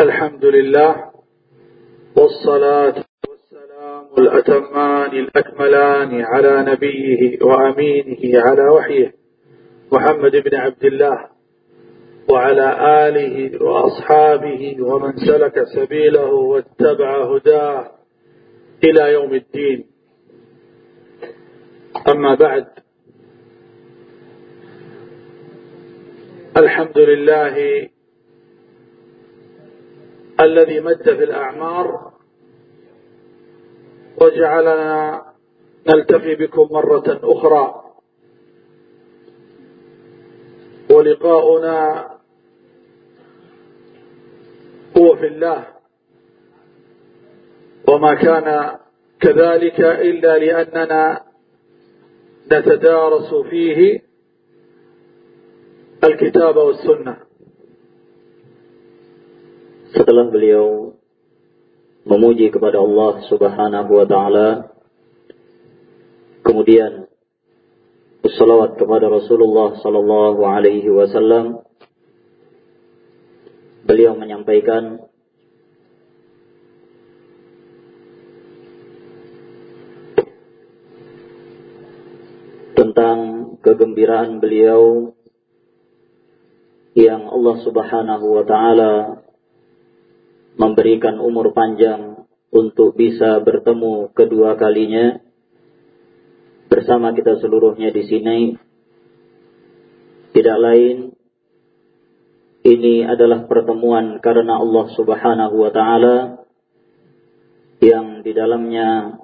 الحمد لله والصلاة والسلام الأتمان الأكملان على نبيه وأمينه على وحيه محمد بن عبد الله وعلى آله وأصحابه ومن سلك سبيله واتبع هداه إلى يوم الدين. أما بعد الحمد لله الذي مد في الأعمار وجعلنا نلتقي بكم مرة أخرى. ولقاؤنا هو في الله. وما كان كذلك إلا لأننا نتدارس فيه الكتاب والسنة. Setelah beliau memuji kepada Allah Subhanahu wa taala kemudian bersalawat kepada Rasulullah sallallahu alaihi wasallam beliau menyampaikan tentang kegembiraan beliau yang Allah Subhanahu wa taala memberikan umur panjang untuk bisa bertemu kedua kalinya bersama kita seluruhnya di sini. Tidak lain ini adalah pertemuan karena Allah Subhanahu wa taala yang di dalamnya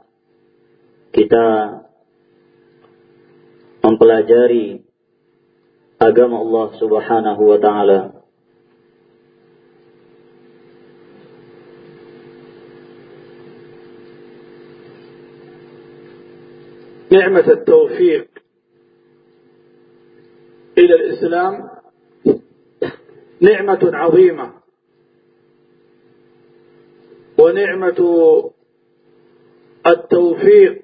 kita mempelajari agama Allah Subhanahu wa taala. نعمة التوفيق إلى الإسلام نعمة عظيمة ونعمة التوفيق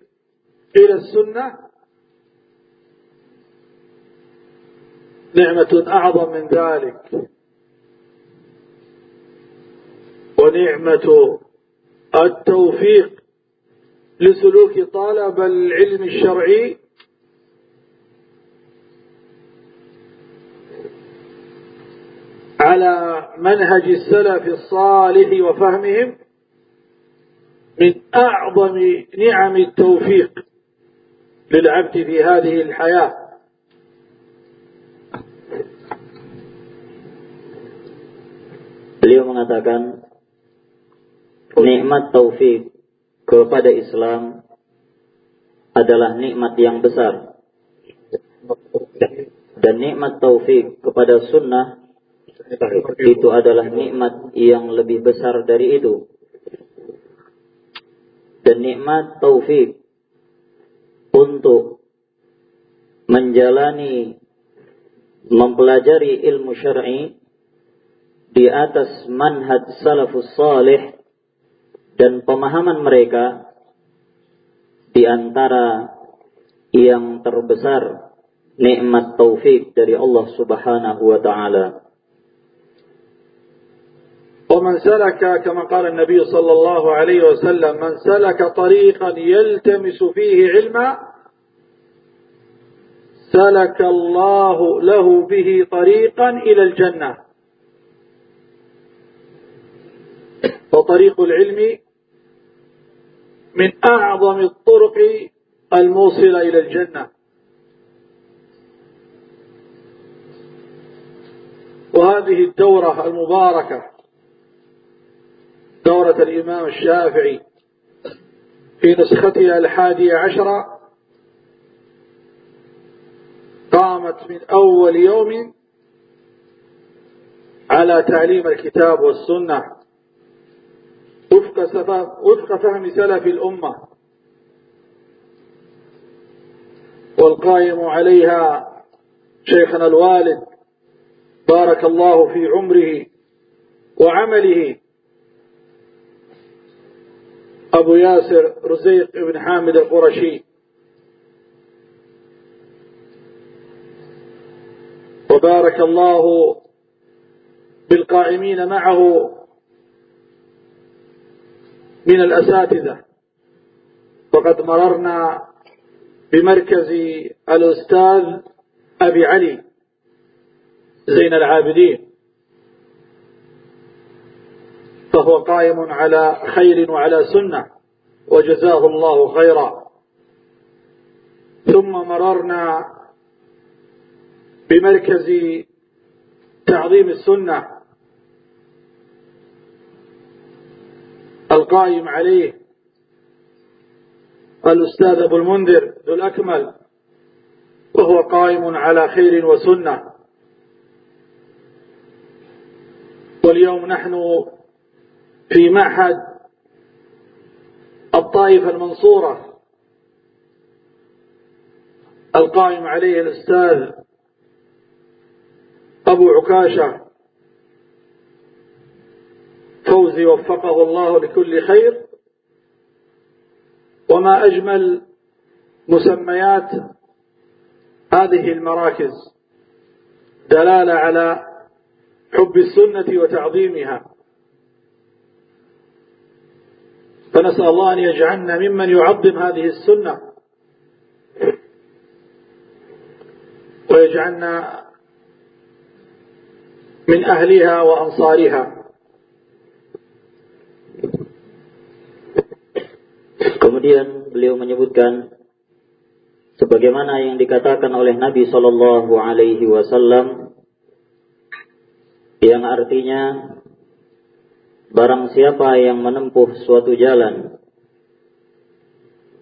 إلى السنة نعمة أعظم من ذلك ونعمة التوفيق لسلوك طلب العلم الشرعي. على منهج السلف الصالح وفهمهم من أعظم نعم التوفيق للعبد في هذه الحياة. Beliau mengatakan nikmat taufik kepada Islam adalah nikmat yang besar. Dan nikmat taufik kepada sunnah itu adalah nikmat yang lebih besar dari itu. Dan nikmat taufik untuk menjalani mempelajari ilmu syar'i di atas manhaj salafus salih dan pemahaman mereka di antara yang terbesar nikmat taufik dari Allah Subhanahu wa taala. ومن سلك كما قال النبي صلى الله عليه وسلم من سلك طريقا يلتمس فيه علما سلك الله له به طريقا إلى الجنة وطريق العلم من أعظم الطرق الموصلة إلى الجنة. وهذه الدورة المباركة دورة الإمام الشافعي في نسختها الحادية عشرة قامت من أول يوم على تعليم الكتاب والسنة. وفق, فهم سلف الأمة. والقائم عليها شيخنا الوالد بارك الله في عمره وعمله. أبو ياسر رزيق بن حامد القرشي. وبارك الله بالقائمين معه من الأساتذة. وقد مررنا بمركز الأستاذ أبي علي زين العابدين. فهو قائم على خير وعلى سنة وجزاه الله خيرا. ثم مررنا بمركز تعظيم السنة القائم عليه. الأستاذ أبو المنذر ذو الأكمل. وهو قائم على خير وسنة. واليوم نحن في معهد الطائفة المنصورة. القائم عليه الأستاذ أبو عكاشة. فوزي وفقه الله لكل خير. وما أجمل مسميات هذه المراكز دلالة على حب السنة وتعظيمها. فنسأل الله أن يجعلنا ممن يعظم هذه السنة. ويجعلنا من أهلها وأنصارها. Kemudian beliau menyebutkan sebagaimana yang dikatakan oleh Nabi Shallallahu Alaihi Wasallam yang artinya barang siapa yang menempuh suatu jalan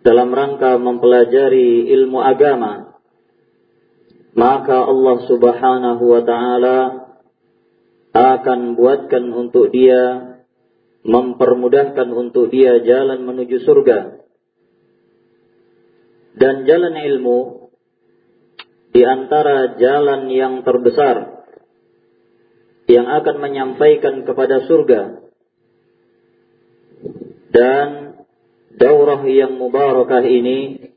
dalam rangka mempelajari ilmu agama maka Allah Subhanahu wa taala akan buatkan untuk dia mempermudahkan untuk dia jalan menuju surga. Dan jalan ilmu di antara jalan yang terbesar yang akan menyampaikan kepada surga. Dan daurah yang mubarakah ini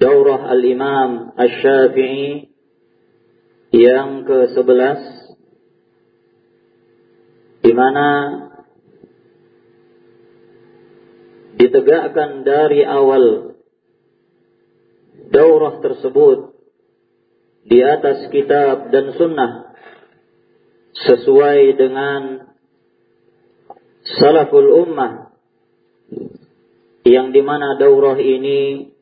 daurah al-Imam Asy-Syafi'i yang ke-11 di mana ditegakkan dari awal daurah tersebut di atas kitab dan sunnah sesuai dengan salaful ummah yang di mana daurah ini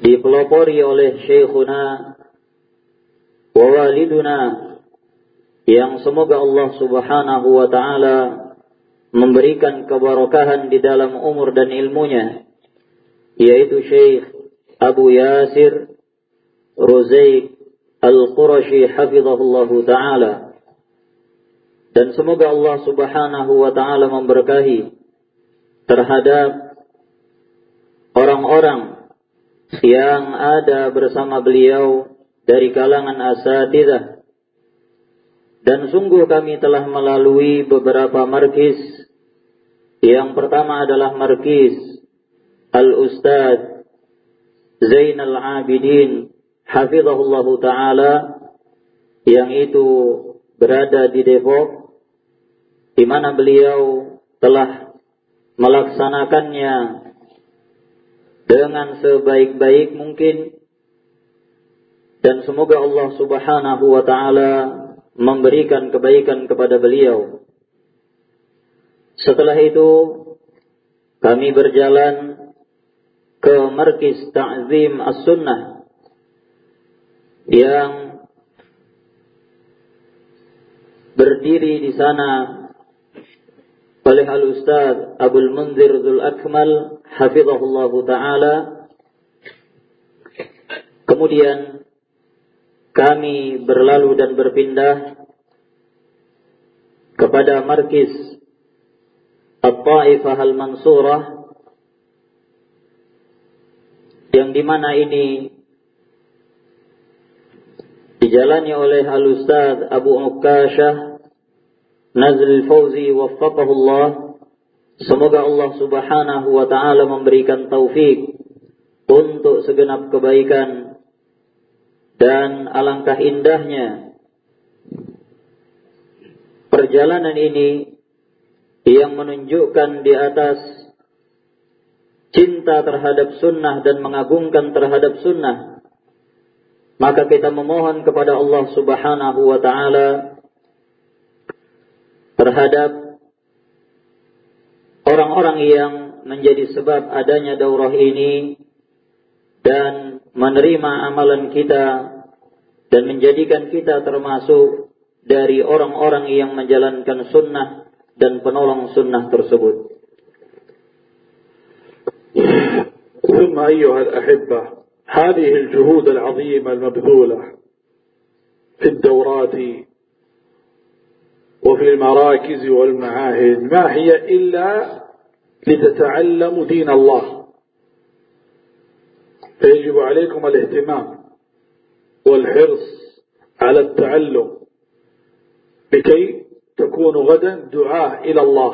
dipelopori oleh syekhuna wa waliduna yang semoga Allah Subhanahu wa taala memberikan keberkahan di dalam umur dan ilmunya yaitu Syekh Abu Yasir Ruzaik Al-Qurashi hafizahullahu taala dan semoga Allah Subhanahu wa taala memberkahi terhadap orang-orang yang ada bersama beliau dari kalangan asatidah dan sungguh kami telah melalui beberapa markis. Yang pertama adalah markis Al-Ustad Zainal Abidin Hafizahullah Ta'ala yang itu berada di Depok di mana beliau telah melaksanakannya dengan sebaik-baik mungkin dan semoga Allah Subhanahu wa taala memberikan kebaikan kepada beliau. Setelah itu kami berjalan ke Markis Ta'zim As-Sunnah yang berdiri di sana oleh Al-Ustaz Abdul Munzir Zul Akmal hafizahullah taala. Kemudian kami berlalu dan berpindah kepada markis At-Taifah Al-Mansurah yang di mana ini dijalani oleh Al-Ustaz Abu Ukashah Nazil Fauzi waffaqahullah. Semoga Allah subhanahu wa ta'ala memberikan taufik untuk segenap kebaikan dan alangkah indahnya perjalanan ini yang menunjukkan di atas cinta terhadap sunnah dan mengagungkan terhadap sunnah, maka kita memohon kepada Allah Subhanahu wa taala terhadap orang-orang yang menjadi sebab adanya daurah ini dan menerima amalan kita dan menjadikan kita termasuk dari orang-orang yang menjalankan sunnah dan penolong sunnah tersebut. ثم أيها الأحبة هذه الجهود العظيمة المبذولة في الدورات وفي المراكز والمعاهد ما هي إلا لتتعلموا دين الله فيجب عليكم الاهتمام والحرص على التعلم لكي تكونوا غدا دعاة إلى الله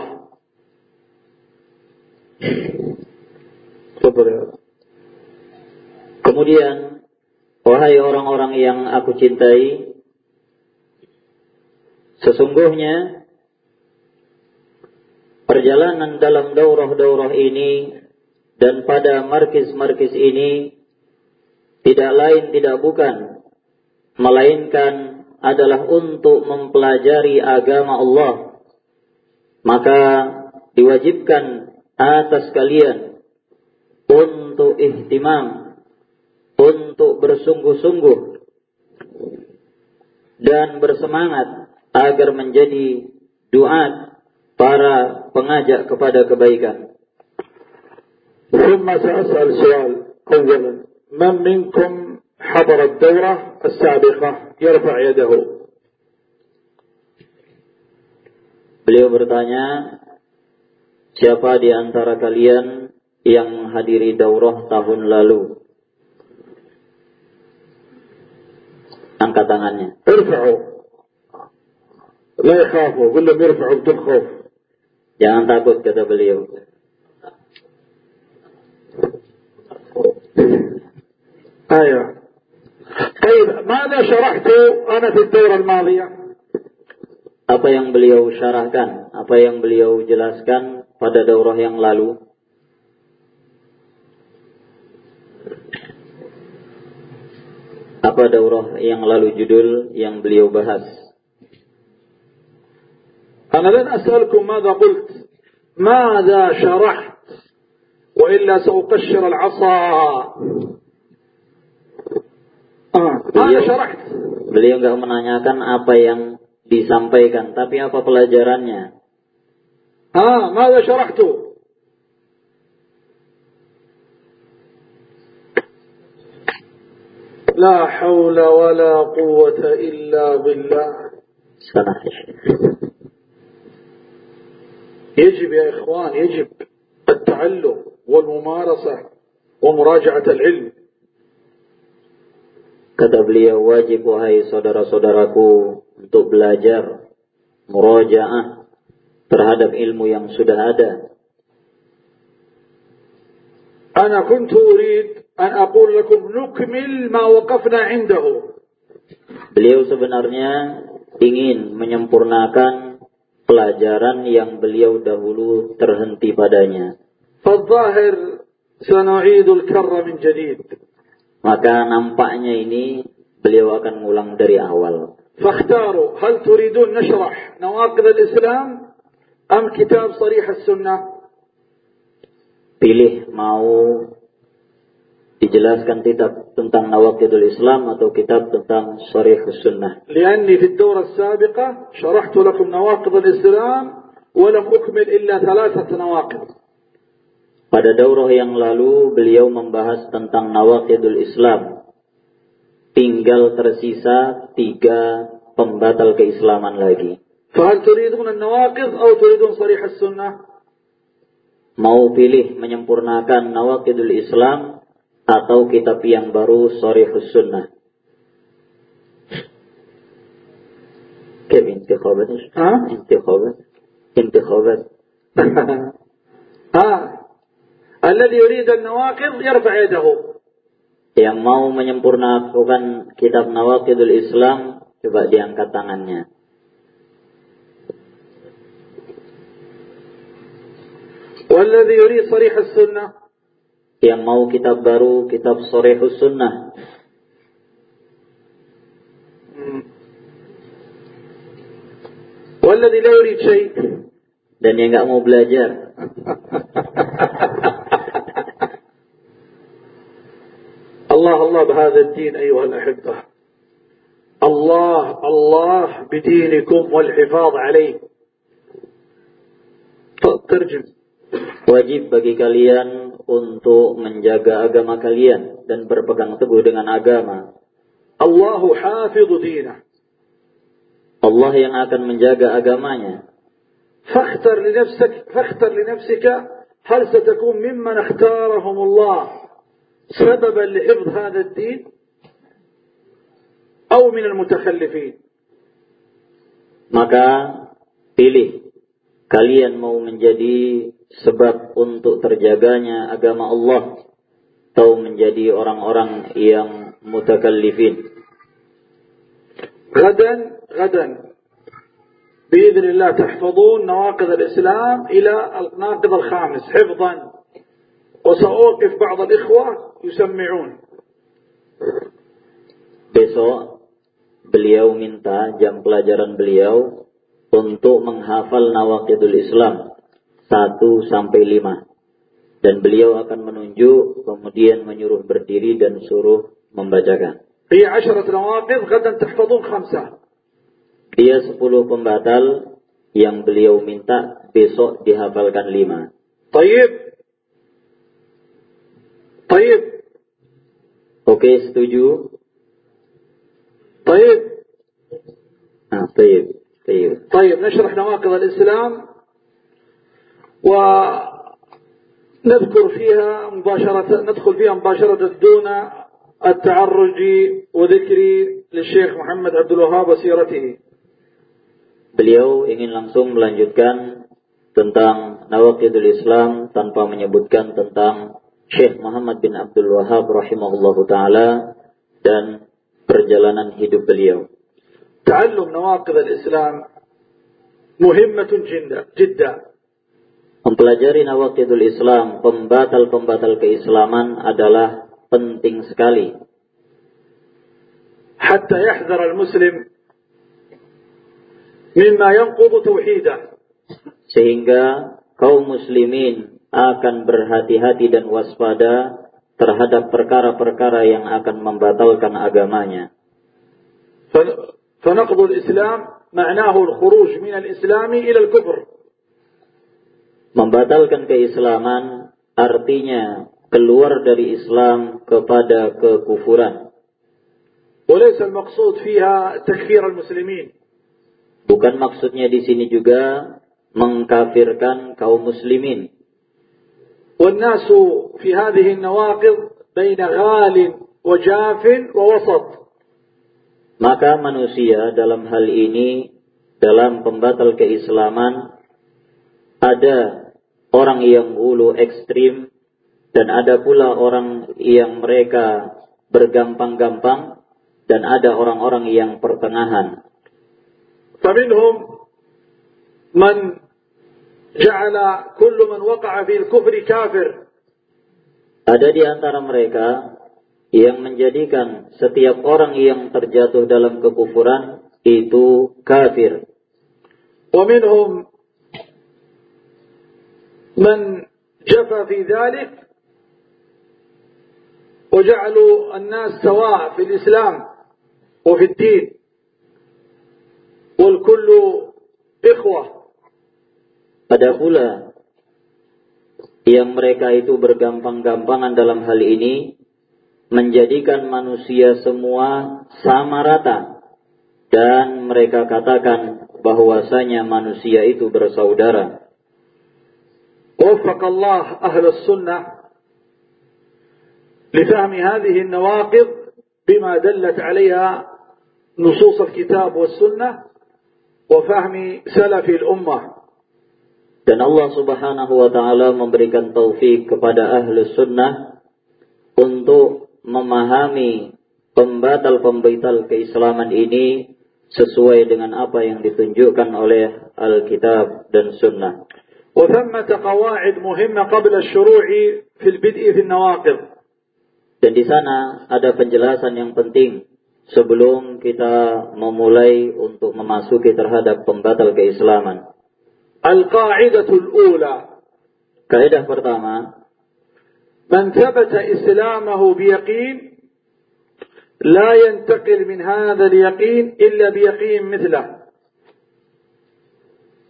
Kemudian, wahai orang-orang yang aku cintai, sesungguhnya perjalanan dalam daurah-daurah ini dan pada markis-markis ini tidak lain tidak bukan melainkan adalah untuk mempelajari agama Allah maka diwajibkan atas kalian untuk ihtimam untuk bersungguh-sungguh dan bersemangat agar menjadi duat para pengajak kepada kebaikan. ثم سأسأل سؤال أولا من منكم حضر الدورة السابقة يرفع يده Beliau bertanya, siapa di antara kalian yang menghadiri daurah tahun lalu? Angkat tangannya. ارفعوا لا يخافوا قل لهم يرفعوا بدون خوف Jangan takut kata beliau. أيوة طيب ماذا شرحت أنا في الدورة الماضية Apa yang beliau syarahkan, apa yang beliau jelaskan pada daurah yang lalu? Apa daurah yang lalu judul yang beliau bahas? أنا لن أسألكم ماذا قلت ماذا شرحت وإلا سأقشر العصا آه. ماذا شرحت Beliau nggak menanyakan apa yang disampaikan, tapi apa pelajarannya. ها ماذا شرحت لا حول ولا قوة إلا بالله Salah. ya, Syekh. يجب يا إخوان يجب التعلم والممارسة ومراجعة العلم Kata beliau wajib wahai saudara-saudaraku untuk belajar murajaah terhadap ilmu yang sudah ada. أنا كنت أريد أن أقول لكم نكمل ما وقفنا عنده Beliau sebenarnya ingin menyempurnakan pelajaran yang beliau dahulu terhenti padanya. فالظاهر سنعيد الكر من جديد Maka nampaknya ini beliau akan ngulang dari awal. فاختاروا هل تريدون نشرح نواقض الإسلام أم كتاب صريح السنة Pilih mau dijelaskan kitab tentang Nawakidul Islam atau kitab tentang Sharih Sunnah. لأني في الدورة السابقة شرحت لكم نواقض الإسلام ولم أكمل إلا ثلاثة نواقض Pada daurah yang lalu beliau membahas tentang Nawakidul Islam. Tinggal tersisa tiga pembatal keislaman lagi. فهل تريدون النواقض أو تريدون صريح السنة Mau pilih menyempurnakan Nawakidul Islam atau kitab yang baru Sharihus Sunnah. كيف انتخابات ها؟ انتخابات انتخابات ها Alladhi yurid an-nawaqid yarfa' yadahu. Yang mau menyempurnakan kitab Nawaqidul Islam, coba diangkat tangannya. Walladhi yurid sharih as-sunnah. Yang mau kitab baru, kitab sharih as-sunnah. Hmm. Walladhi la yurid syai' dan yang nggak mau belajar. الله الله بهذا الدين أيها الأحبة الله الله بدينكم والحفاظ عليه ترجم Wajib bagi kalian untuk menjaga agama kalian dan berpegang teguh dengan agama. الله حافظ دينه Allah yang akan menjaga agamanya. فاختر لنفسك فاختر لنفسك هل ستكون ممن اختارهم الله سببا لحفظ هذا الدين أو من المتخلفين. Maka pilih kalian mau menjadi sebab untuk terjaganya agama Allah atau menjadi orang-orang yang mutakallifin. غدا غدا. بإذن الله تحفظون نواقض الإسلام إلى الناقض الخامس حفظا. وسأوقف بعض الإخوة yusammi'un. Besok beliau minta jam pelajaran beliau untuk menghafal nawaqidul Islam 1 sampai 5. Dan beliau akan menunjuk, kemudian menyuruh berdiri dan suruh membacakan. Dia 10 nawaqid gadan tahfadun 5. Dia 10 pembatal yang beliau minta besok dihafalkan 5. Tayyib. Tayyib. Oke, setuju? طيب Ah, طيب. طيب. طيب نشرح نواقض الإسلام ونذكر فيها مباشرة ندخل فيها مباشرة دون التعرج وذكر للشيخ محمد عبد الوهاب وسيرته Beliau ingin langsung melanjutkan tentang Nawaqidul Islam tanpa menyebutkan tentang Syekh Muhammad bin Abdul Wahab rahimahullahu taala dan perjalanan hidup beliau. تعلم نواقض الإسلام مهمة جدا جدا Mempelajari Nawaqidul Islam, pembatal-pembatal keislaman adalah penting sekali حتى يحذر المسلم مما ينقض توحيده sehingga kaum muslimin akan berhati-hati dan waspada terhadap perkara-perkara yang akan membatalkan agamanya. ف- فنقض الإسلام معناه الخروج من الإسلام إلى الكفر Membatalkan keislaman artinya keluar dari Islam kepada kekufuran. وليس المقصود فيها تكفير المسلمين Bukan maksudnya di sini juga mengkafirkan kaum muslimin. والناس في هذه النواقض بين غال وجاف ووسط Maka manusia dalam hal ini dalam pembatal keislaman ada orang yang ulu ekstrim dan ada pula orang yang mereka bergampang-gampang dan ada orang-orang yang pertengahan. فمنهم من جعل كل من وقع في الكفر كافر Ada di antara mereka yang menjadikan setiap orang yang terjatuh dalam kekufuran itu kafir. ومنهم من جفى في ذلك وجعلوا الناس سواء في الإسلام وفي الدين والكل إخوة Ada pula yang mereka itu bergampang-gampangan dalam hal ini menjadikan manusia semua sama rata dan mereka katakan bahwasanya manusia itu bersaudara. وفق الله أهل السنة لفهم هذه النواقض بما دلت عليها نصوص الكتاب والسنة وفهم سلف الأمة Dan Allah subhanahu wa ta'ala memberikan taufik kepada ahlu sunnah untuk memahami pembatal-pembatal keislaman ini sesuai dengan apa yang ditunjukkan oleh Alkitab dan Sunnah. وثمة قواعد مهمة قبل الشروع في البدء في النواقض Dan di sana ada penjelasan yang penting sebelum kita memulai untuk memasuki terhadap pembatal keislaman. Al-qa'idatul ula. Kaidah pertama. Man thabata islamahu biyaqin la yantaqil min hadha al-yaqin illa biyaqin mithlah.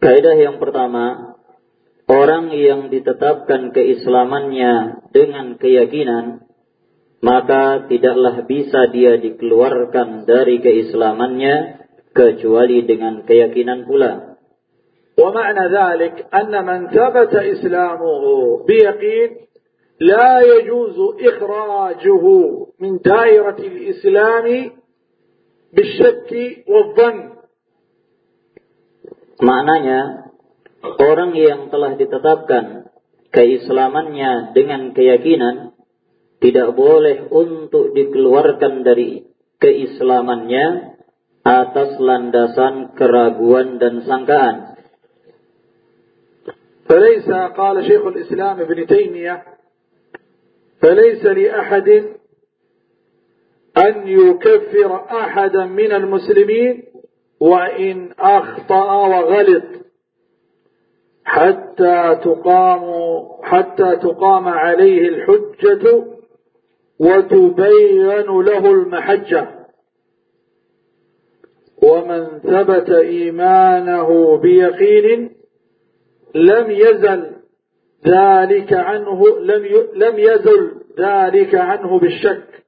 Kaidah yang pertama, orang yang ditetapkan keislamannya dengan keyakinan, maka tidaklah bisa dia dikeluarkan dari keislamannya kecuali dengan keyakinan pula. ومعنى ذلك أن من ثبت إسلامه بيقين لا يجوز إخراجه من دائرة الإسلام بالشك والظن Maknanya, orang yang telah ditetapkan keislamannya dengan keyakinan, tidak boleh untuk dikeluarkan dari keislamannya atas landasan keraguan dan sangkaan. فليس قال شيخ الإسلام ابن تيمية فليس لأحد أن يكفر أحدا من المسلمين وإن أخطأ وغلط حتى تقام حتى تقام عليه الحجة وتبين له المحجة. ومن ثبت إيمانه بيقين لم يزل ذلك عنه لم لم يزل ذلك عنه بالشك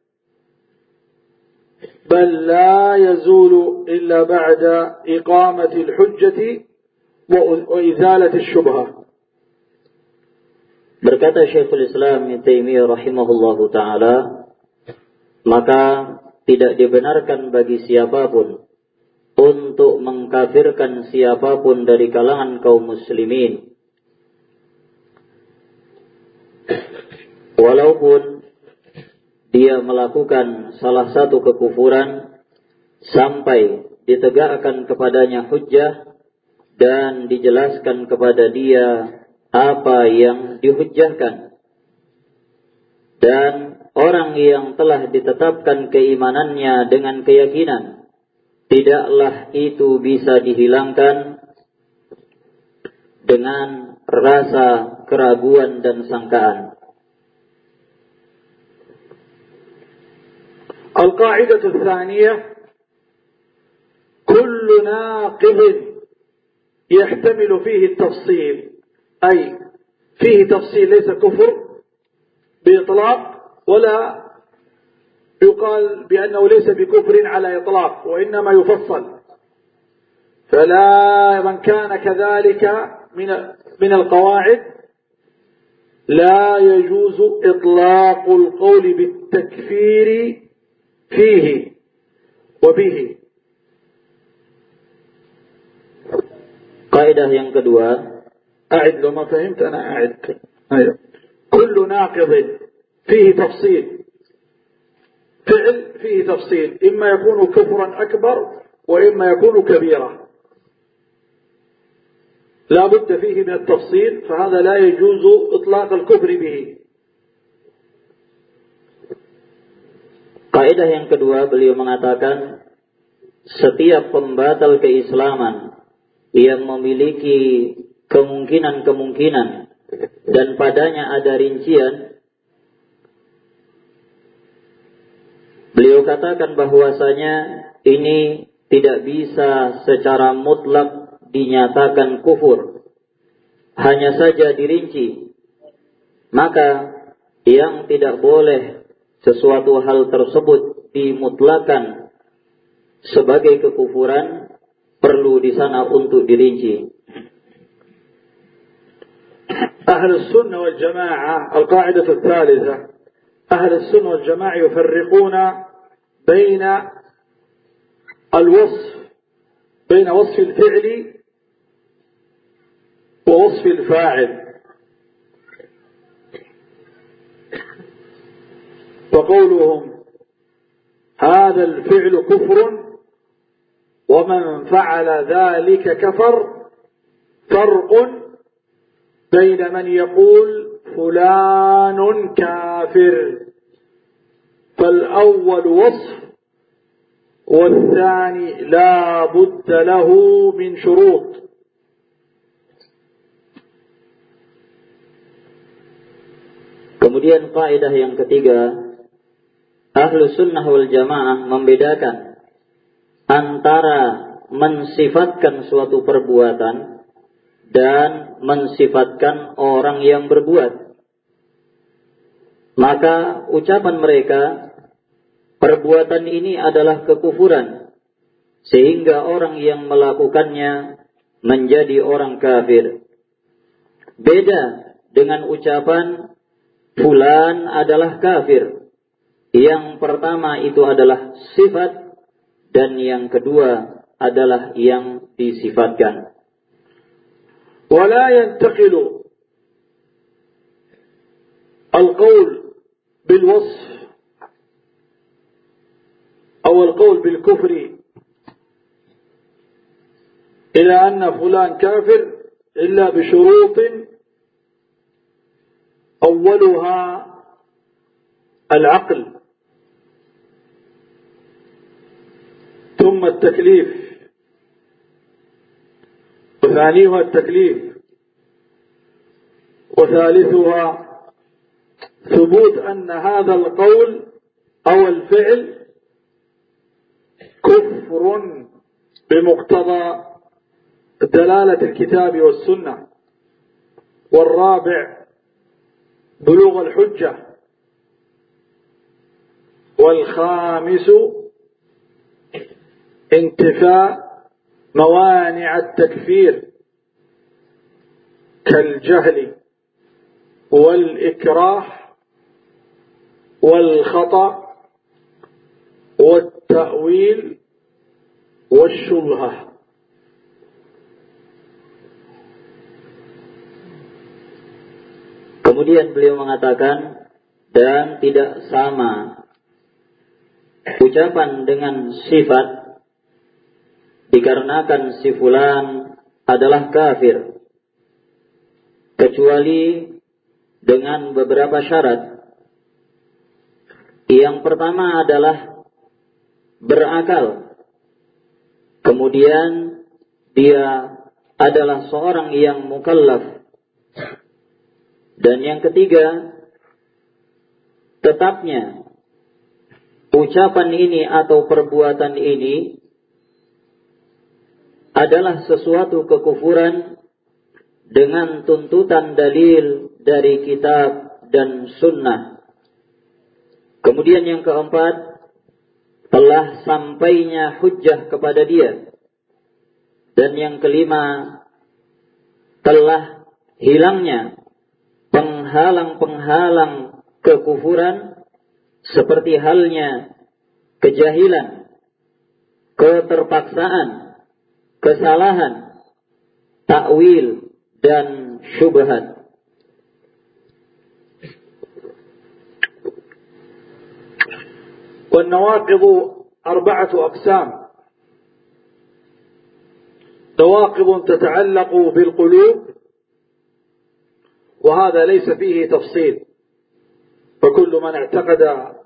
بل لا يزول إلا بعد إقامة الحجة وإزالة الشبهة Berkata Syekhul Islam Ibn Taimiyah rahimahullahu taala, maka tidak dibenarkan bagi siapapun untuk mengkafirkan siapa pun dari kalangan kaum muslimin. Walaupun dia melakukan salah satu kekufuran sampai ditegakkan kepadanya hujjah dan dijelaskan kepada dia apa yang dihujjahkan. Dan orang yang telah ditetapkan keimanannya dengan keyakinan tidaklah itu bisa dihilangkan dengan rasa keraguan dan sangkaan. القاعدة الثانية كل ناقض يحتمل فيه التفصيل أي فيه تفصيل ليس كفر بإطلاق ولا يقال بأنه ليس بكفر على إطلاق وإنما يفصل. فلا من كان كذلك من من القواعد لا يجوز إطلاق القول بالتكفير فيه وبه. yang kedua, أعد. لو ما فهمت أنا أعد أيوه. كل ناقض فيه تفصيل. فعل فيه تفصيل إما يكون كفرا أكبر وإما يكون كبيرا لا بد فيه من التفصيل فهذا لا يجوز إطلاق الكفر به kaidah yang kedua beliau mengatakan setiap pembatal keislaman yang memiliki kemungkinan-kemungkinan dan padanya ada rincian Beliau katakan bahwasanya ini tidak bisa secara mutlak dinyatakan kufur. Hanya saja dirinci. Maka yang tidak boleh sesuatu hal tersebut dimutlakan sebagai kekufuran perlu di sana untuk dirinci. أهل السنة والجماعة القاعدة الثالثة أهل السنة والجماعة يفرقون بين الوصف بين وصف الفعل ووصف الفاعل. فقولهم هذا الفعل كفر ومن فعل ذلك كفر فرق بين من يقول فلان كافر. فالأول وصف والثاني لا بد له من شروط Kemudian kaidah yang ketiga, ahlu sunnah wal jamaah membedakan antara mensifatkan suatu perbuatan dan mensifatkan orang yang berbuat. Maka ucapan mereka, perbuatan ini adalah kekufuran, sehingga orang yang melakukannya menjadi orang kafir. Beda dengan ucapan fulan adalah kafir. Yang pertama itu adalah sifat dan yang kedua adalah yang disifatkan. ولا ينتقل القول بالوصف أو القول بالكفر إلى أن فلان كافر إلا بشروط أولها العقل ثم التكليف وثانيها التكليف وثالثها ثبوت أن هذا القول أو الفعل كفر بمقتضى دلالة الكتاب والسنة. والرابع بلوغ الحجة. والخامس انتفاء موانع التكفير كالجهل والإكراه والخطأ والتأويل والشبهة Kemudian beliau mengatakan dan tidak sama ucapan dengan sifat dikarenakan si fulan adalah kafir kecuali dengan beberapa syarat. Yang pertama adalah berakal. Kemudian dia adalah seorang yang mukallaf. Dan yang ketiga, tetapnya ucapan ini atau perbuatan ini adalah sesuatu kekufuran dengan tuntutan dalil dari kitab dan sunnah. Kemudian yang keempat, telah sampainya hujjah kepada dia. Dan yang kelima, telah hilangnya penghalang-penghalang kekufuran seperti halnya kejahilan, keterpaksaan, kesalahan, takwil dan syubhat. والنواقض أربعة أقسام. نواقض تتعلق بالقلوب وهذا ليس فيه تفصيل. فكل من اعتقد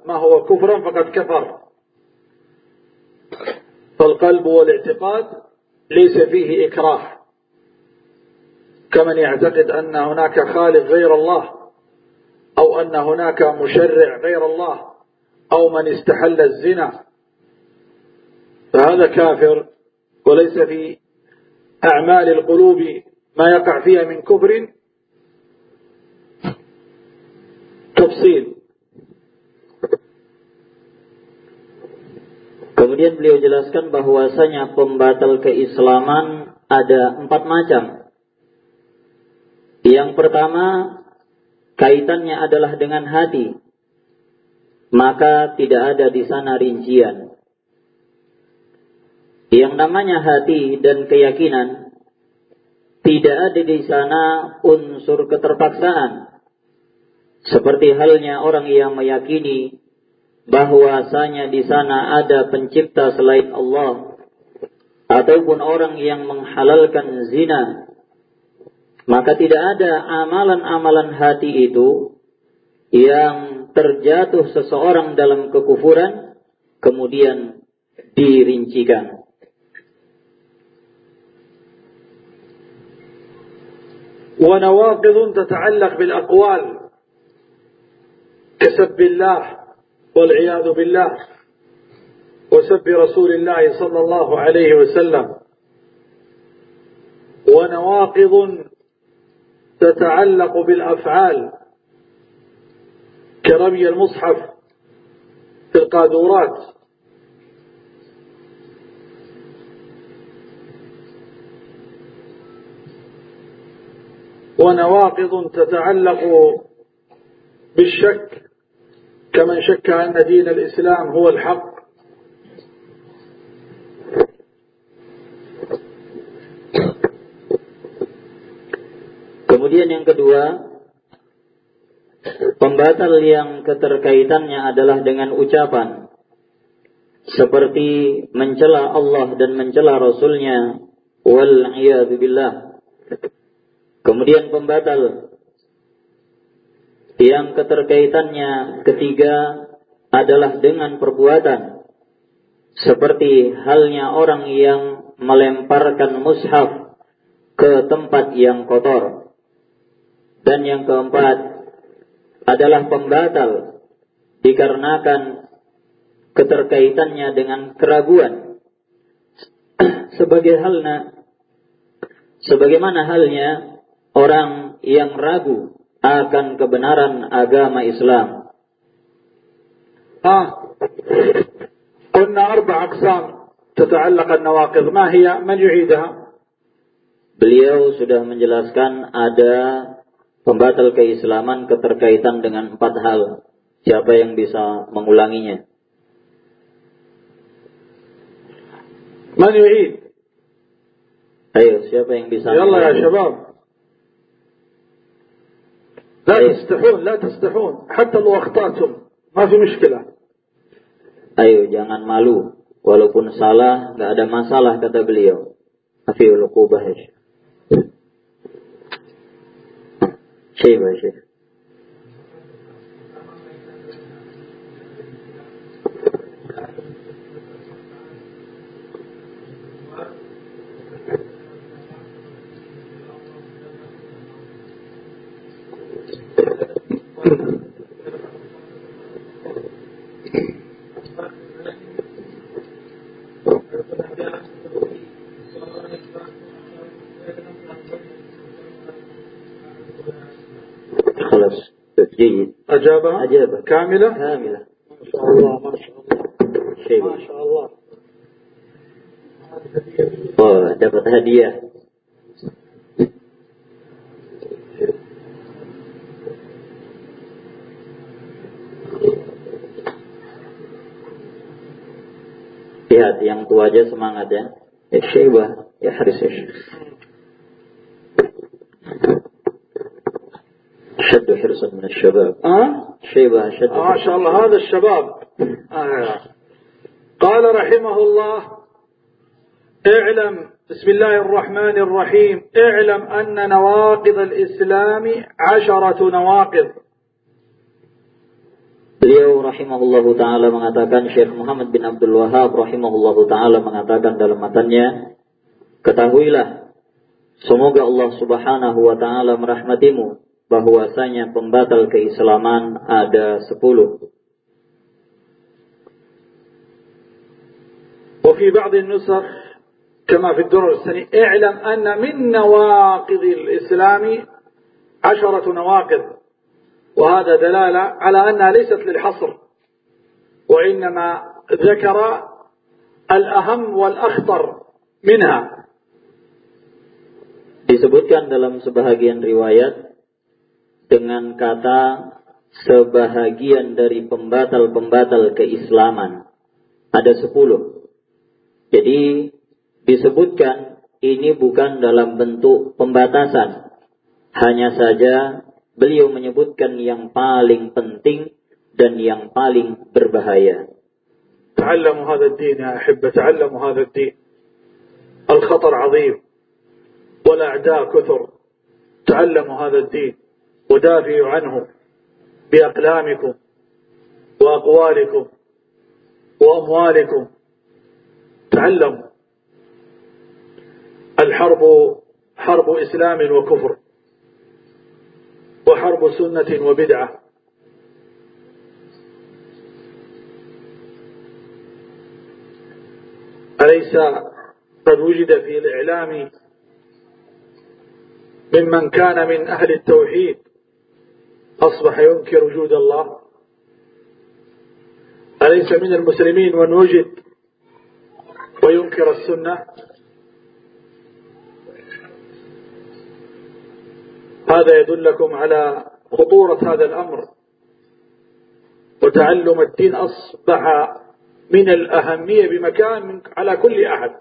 ما هو كفرا فقد كفر. فالقلب والاعتقاد ليس فيه إكراه. كمن يعتقد أن هناك خالق غير الله أو أن هناك مشرع غير الله أو من استحل الزنا فهذا كافر وليس في أعمال القلوب ما يقع فيها من كفر تفصيل Kemudian beliau jelaskan bahwasanya pembatal keislaman ada empat macam. Yang pertama, kaitannya adalah dengan hati. Maka tidak ada di sana rincian. Yang namanya hati dan keyakinan, tidak ada di sana unsur keterpaksaan. Seperti halnya orang yang meyakini bahwasanya di sana ada pencipta selain Allah ataupun orang yang menghalalkan zina maka tidak ada amalan-amalan hati itu yang terjatuh seseorang dalam kekufuran kemudian dirincikan. ونواقض تتعلق بالأقوال كسب الله والعياذ بالله وسب رسول الله صلى الله عليه وسلم ونواقض تتعلق بالأفعال كرمي المصحف في القادورات ونواقض تتعلق بالشك كمن شك أن دين الإسلام هو الحق. Kemudian yang kedua, pembatal yang keterkaitannya adalah dengan ucapan. Seperti mencela Allah dan mencela Rasulnya. Wal billah. Kemudian pembatal. Yang keterkaitannya ketiga adalah dengan perbuatan. Seperti halnya orang yang melemparkan mushaf ke tempat yang kotor. Dan yang keempat adalah pembatal dikarenakan keterkaitannya dengan keraguan. Sebagai halnya sebagaimana halnya orang yang ragu akan kebenaran agama Islam. Ah, قلنا أربع أقسام تتعلق النواقض ما هي من يعيدها Beliau sudah menjelaskan ada pembatal keislaman keterkaitan dengan empat hal. Siapa yang bisa mengulanginya? من يعيد Ayo, siapa yang bisa? يلا يا شباب لا تستحون لا تستحون حتى لو أخطأتم ما في مشكلة Ayo jangan malu. Walaupun salah, nggak ada masalah kata beliau. Afiul uqubah ya Syekh. Syekh. جيد أجابها أجابة كاملة كاملة ما شاء الله ما شاء الله شيء ما شاء الله Oh, dapat hadiah. Lihat yang tua aja semangat ya. Ya Syaibah, ya Haris ya Syekh. حرصا من الشباب أه؟ شيبة شد ما شاء الله هذا الشباب آه. قال رحمه الله اعلم بسم الله الرحمن الرحيم اعلم أن نواقض الإسلام عشرة نواقض Beliau rahimahullahu taala mengatakan Syekh Muhammad bin Abdul Wahab rahimahullahu taala mengatakan dalam matanya ketahuilah semoga Allah Subhanahu wa taala merahmatimu bahwasanya pembatal keislaman ada sepuluh. وفي بعض النسخ كما في الدرر السني اعلم أن من نواقض الإسلام عشرة نواقض وهذا دلالة على أنها ليست للحصر وإنما ذكر الأهم والأخطر منها disebutkan dalam sebahagian riwayat dengan kata sebahagian dari pembatal-pembatal keislaman. Ada sepuluh. Jadi disebutkan ini bukan dalam bentuk pembatasan. Hanya saja beliau menyebutkan yang paling penting dan yang paling berbahaya. تعلموا هذا الدين يا أحبة تعلموا هذا الدين الخطر عظيم والأعداء كثر تعلموا هذا الدين ودافعوا عنه بأقلامكم وأقوالكم وأموالكم. تعلموا. الحرب حرب إسلام وكفر وحرب سنة وبدعة. أليس قد وجد في الإعلام ممن كان من أهل التوحيد أصبح ينكر وجود الله. أليس من المسلمين من وجد وينكر السنة؟ هذا يدلكم على خطورة هذا الأمر. وتعلم الدين أصبح من الأهمية بمكان على كل أحد.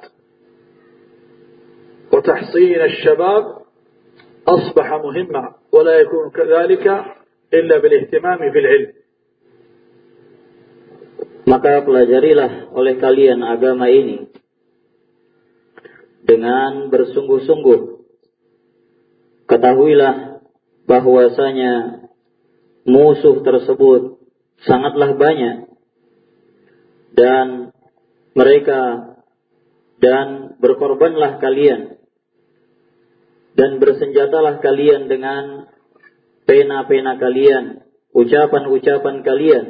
وتحصين الشباب أصبح مهما ولا يكون كذلك إلا بالاهتمام في العلم Maka pelajarilah oleh kalian agama ini dengan bersungguh-sungguh. Ketahuilah bahwasanya musuh tersebut sangatlah banyak dan mereka dan berkorbanlah kalian dan bersenjatalah kalian dengan pena-pena kalian, ucapan-ucapan kalian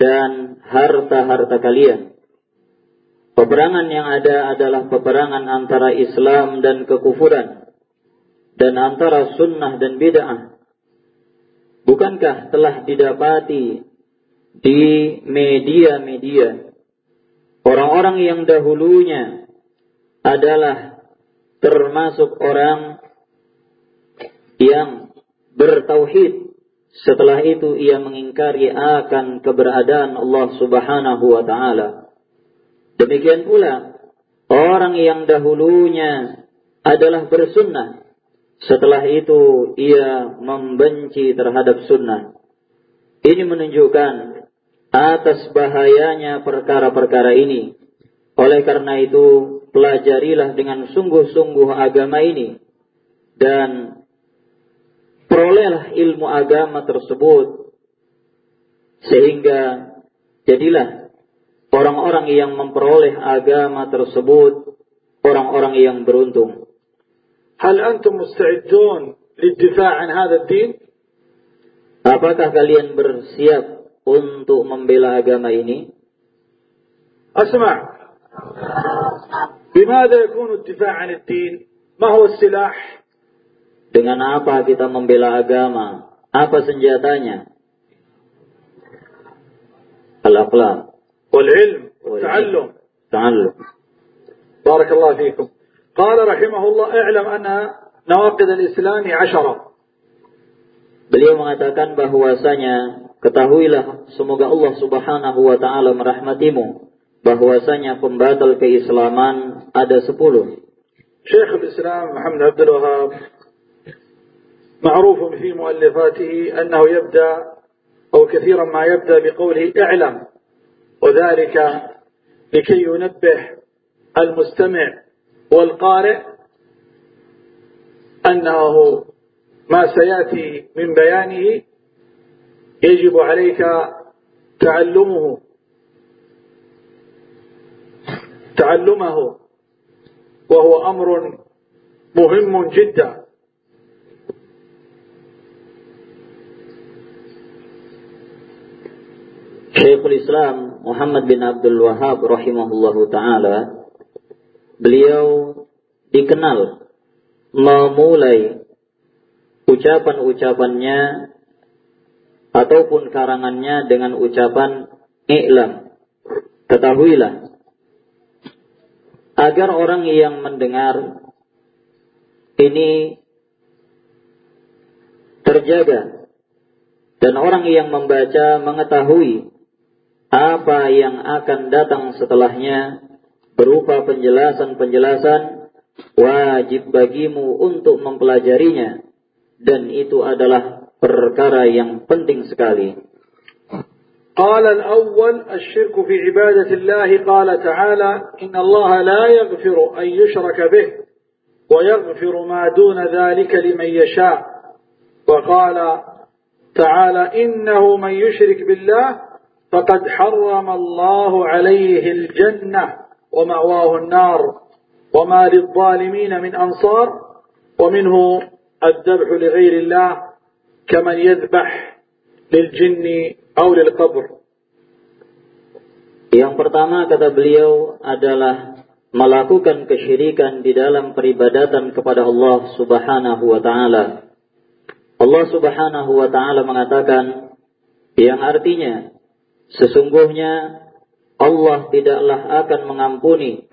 dan harta-harta kalian. Peperangan yang ada adalah peperangan antara Islam dan kekufuran dan antara sunnah dan bid'ah. Bukankah telah didapati di media-media. Orang-orang yang dahulunya adalah termasuk orang yang bertauhid. Setelah itu ia mengingkari akan keberadaan Allah Subhanahu wa taala. Demikian pula orang yang dahulunya adalah bersunnah. Setelah itu ia membenci terhadap sunnah. Ini menunjukkan atas bahayanya perkara-perkara ini. Oleh karena itu, pelajarilah dengan sungguh-sungguh agama ini dan perolehlah ilmu agama tersebut sehingga jadilah orang-orang yang memperoleh agama tersebut orang-orang yang beruntung. Hal antum musta'idun للدفاع عن هذا الدين؟ Apakah kalian bersiap untuk membela agama ini? أسمع بماذا يكون الدفاع عن الدين ما هو السلاح dengan apa kita membela agama? Apa senjatanya? Al-aqlam. Wal-ilm. Ta'allum. Ta'allum. Barakallahu fikum. Qala rahimahullah, i'lam anna nawaqid al-islami asyara. Beliau mengatakan bahwasanya ketahuilah semoga Allah Subhanahu wa taala merahmatimu bahwasanya pembatal keislaman ada sepuluh. Syekh Islam Muhammad Abdul Wahab معروف في مؤلفاته أنه يبدأ أو كثيرا ما يبدأ بقوله اعلم وذلك لكي ينبه المستمع والقارئ أنه ما سيأتي من بيانه يجب عليك تعلمه تعلمه وهو أمر مهم جدا. Syekhul Islam Muhammad bin Abdul Wahab rahimahullahu taala beliau dikenal memulai ucapan-ucapannya ataupun karangannya dengan ucapan i'lam. Ketahuilah agar orang yang mendengar ini terjaga dan orang yang membaca mengetahui apa yang akan datang setelahnya berupa penjelasan-penjelasan wajib bagimu untuk mempelajarinya dan itu adalah perkara yang penting sekali. قال الأول الشرك في عبادة الله قال تعالى إن الله لا يغفر أن يشرك به ويغفر ما دون ذلك لمن يشاء وقال تعالى إنه من يشرك بالله فقد حرم الله عليه الجنة ومأواه النار وما للظالمين من أنصار ومنه الذبح لغير الله كمن يذبح للجن أو للقبر Yang pertama kata beliau adalah melakukan kesyirikan di dalam peribadatan kepada Allah Subhanahu wa taala. Allah Subhanahu wa taala mengatakan yang artinya sesungguhnya Allah tidaklah akan mengampuni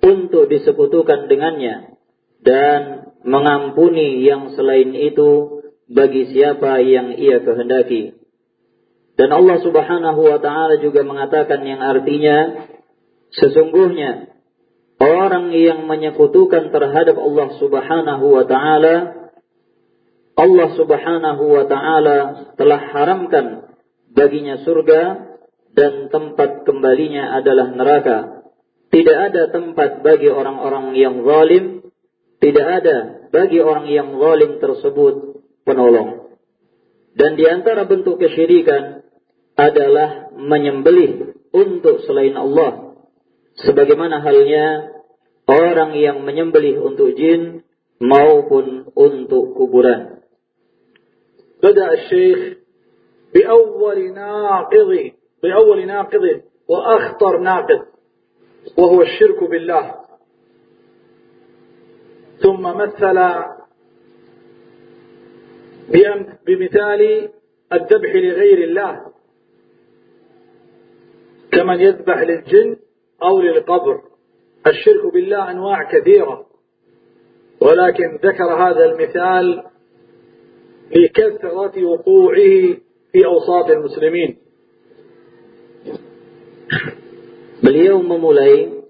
untuk disekutukan dengannya dan mengampuni yang selain itu bagi siapa yang ia kehendaki. Dan Allah Subhanahu wa taala juga mengatakan yang artinya sesungguhnya orang yang menyekutukan terhadap Allah Subhanahu wa taala Allah Subhanahu wa taala telah haramkan baginya surga dan tempat kembalinya adalah neraka. Tidak ada tempat bagi orang-orang yang zalim, tidak ada bagi orang yang zalim tersebut penolong. Dan di antara bentuk kesyirikan adalah menyembelih untuk selain Allah. Sebagaimana halnya orang yang menyembelih untuk jin maupun untuk kuburan. Bada Syekh بأول ناقض بأول ناقض وأخطر ناقض وهو الشرك بالله. ثم مثل بمثال الذبح لغير الله كمن يذبح للجن أو للقبر. الشرك بالله أنواع كثيرة ولكن ذكر هذا المثال لكثرة وقوعه في أوساط المسلمين Beliau memulai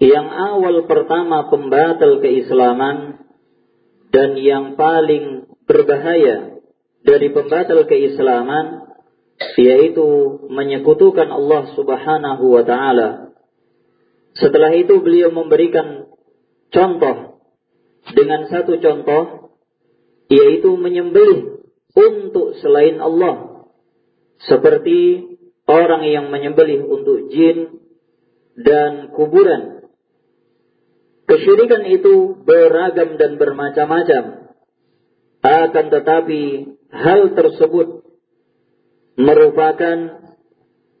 yang awal pertama pembatal keislaman dan yang paling berbahaya dari pembatal keislaman yaitu menyekutukan Allah Subhanahu wa taala. Setelah itu beliau memberikan contoh dengan satu contoh yaitu menyembelih untuk selain Allah seperti orang yang menyembelih untuk jin dan kuburan. Kesyirikan itu beragam dan bermacam-macam. Akan tetapi hal tersebut merupakan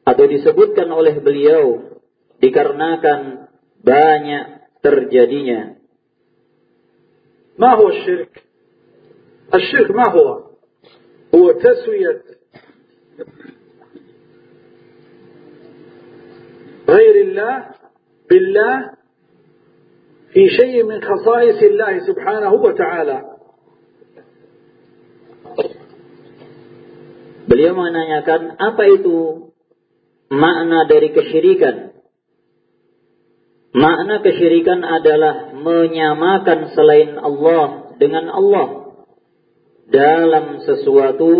atau disebutkan oleh beliau dikarenakan banyak terjadinya. ما هو الشرك؟ الشرك ما هو؟ هو تسوية غير الله بالله في شيء من خصائص الله سبحانه وتعالى Beliau menanyakan apa itu makna dari kesyirikan. Makna kesyirikan adalah menyamakan selain Allah dengan Allah Dalam sesuatu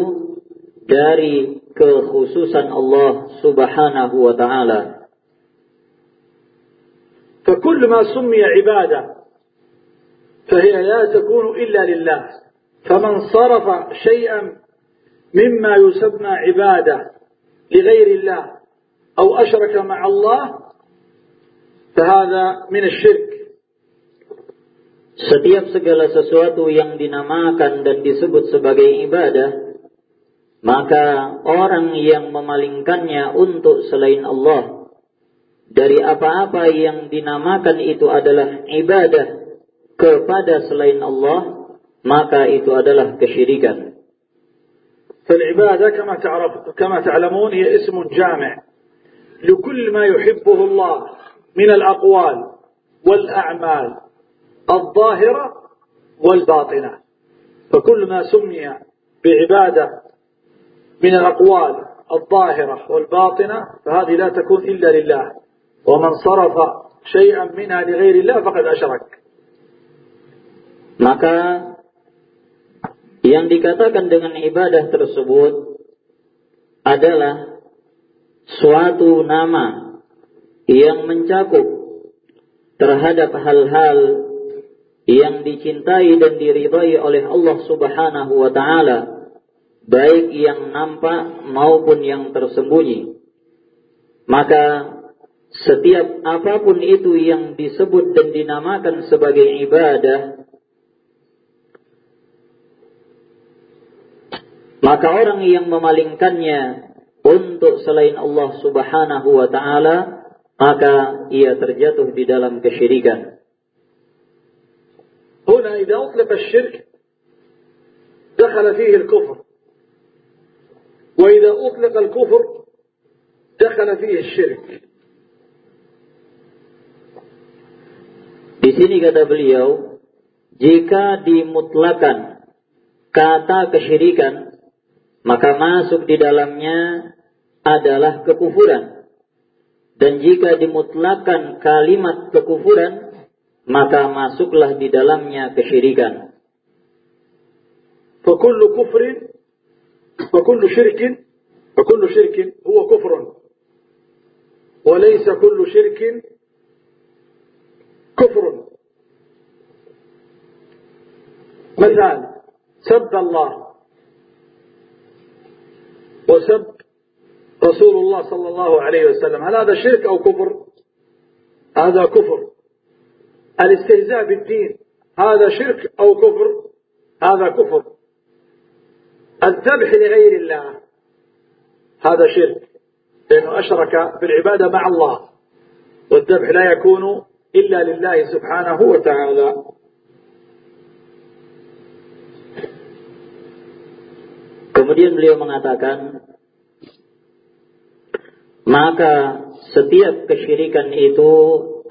dari kekhususan Allah Subhanahu wa taala. فكل ما سمي عبادة فهي لا تكون إلا لله فمن صرف شيئا مما يسمى عبادة لغير الله أو أشرك مع الله فهذا من الشرك Setiap segala sesuatu yang dinamakan dan disebut sebagai ibadah, maka orang yang memalingkannya untuk selain Allah dari apa-apa yang dinamakan itu adalah ibadah kepada selain Allah, maka itu adalah kesyirikan. فالعبادة كما تعرف كما تعلمون هي اسم جامع لكل ما يحبه الله من الأقوال والأعمال الظاهرة والباطنة. فكل ما سمي بعبادة من الأقوال الظاهرة والباطنة فهذه لا تكون إلا لله. ومن صرف شيئا منها لغير الله فقد أشرك. Maka yang dikatakan dengan ibadah tersebut adalah suatu nama yang mencakup terhadap hal-hal yang dicintai dan diridhai oleh Allah Subhanahu wa taala baik yang nampak maupun yang tersembunyi. Maka setiap apa pun itu yang disebut dan dinamakan sebagai ibadah maka orang yang memalingkannya untuk selain Allah Subhanahu wa taala maka ia terjatuh di dalam kesyirikan هنا إذا أطلق الشرك دخل فيه الكفر وإذا أطلق الكفر دخل فيه الشرك Di sini kata beliau, jika dimutlakan kata kesyirikan, maka masuk di dalamnya adalah kekufuran. Dan jika dimutlakan kalimat kekufuran, maka masuklah di dalamnya kesyirikan. فكل كفر وكل شرك وكل شرك هو كفر وليس كل شرك كفر مثال سب الله وسب رسول الله صلى الله عليه وسلم هل هذا شرك أو كفر هذا كفر الاستهزاء بالدين. هذا شرك أو كفر؟ هذا كفر. الذبح لغير الله. هذا شرك. لأنه أشرك في العبادة مع الله. والذبح لا يكون إلا لله سبحانه وتعالى. Kemudian beliau mengatakan, maka setiap kesyirikan itu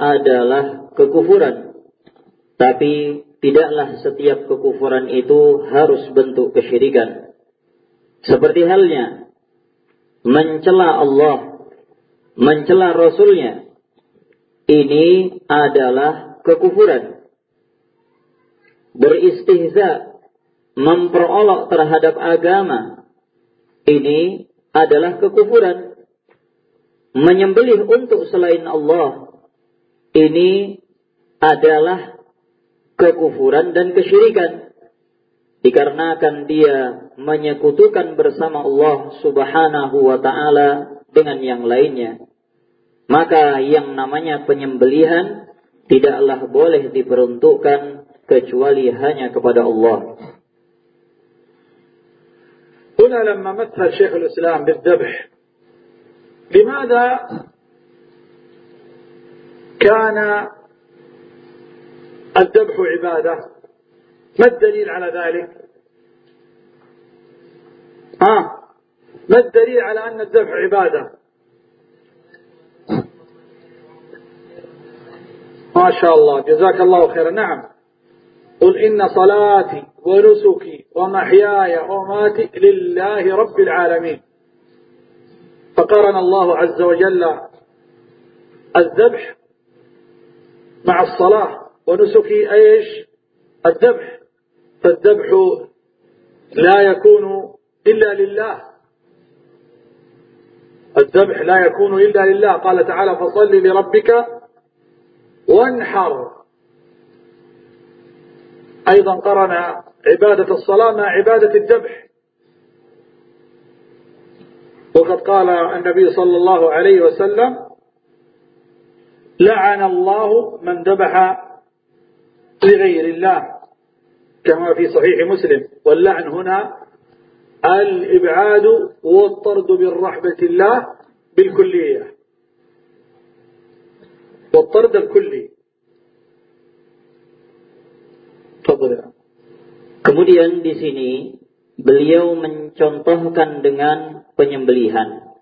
adalah kekufuran. Tapi tidaklah setiap kekufuran itu harus bentuk kesyirikan. Seperti halnya mencela Allah, mencela Rasulnya. Ini adalah kekufuran. Beristihza, memperolok terhadap agama. Ini adalah kekufuran. Menyembelih untuk selain Allah ini adalah kekufuran dan kesyirikan. Dikarenakan dia menyekutukan bersama Allah subhanahu wa ta'ala dengan yang lainnya. Maka yang namanya penyembelihan tidaklah boleh diperuntukkan kecuali hanya kepada Allah. هنا لما مثل شيخ الإسلام بالذبح لماذا كان الذبح عبادة. ما الدليل على ذلك؟ ها؟ ما الدليل على أن الذبح عبادة؟ ما شاء الله. جزاك الله خيرا. نعم. قل إن صلاتي ونسكي ومحياي وماتي لله رب العالمين. فقرن الله عز وجل الذبح مع الصلاة. ونسكي إيش؟ الذبح. فالذبح لا يكون إلا لله. الذبح لا يكون إلا لله. قال تعالى فصل لربك وانحر. أيضا قرن عبادة الصلاة مع عبادة الذبح. وقد قال النبي صلى الله عليه وسلم لعن الله من ذبح لغير الله كما في صحيح مسلم واللعن هنا الإبعاد والطرد من رحمة الله بالكلية والطرد الكلي تفضل Kemudian di sini beliau mencontohkan dengan penyembelihan.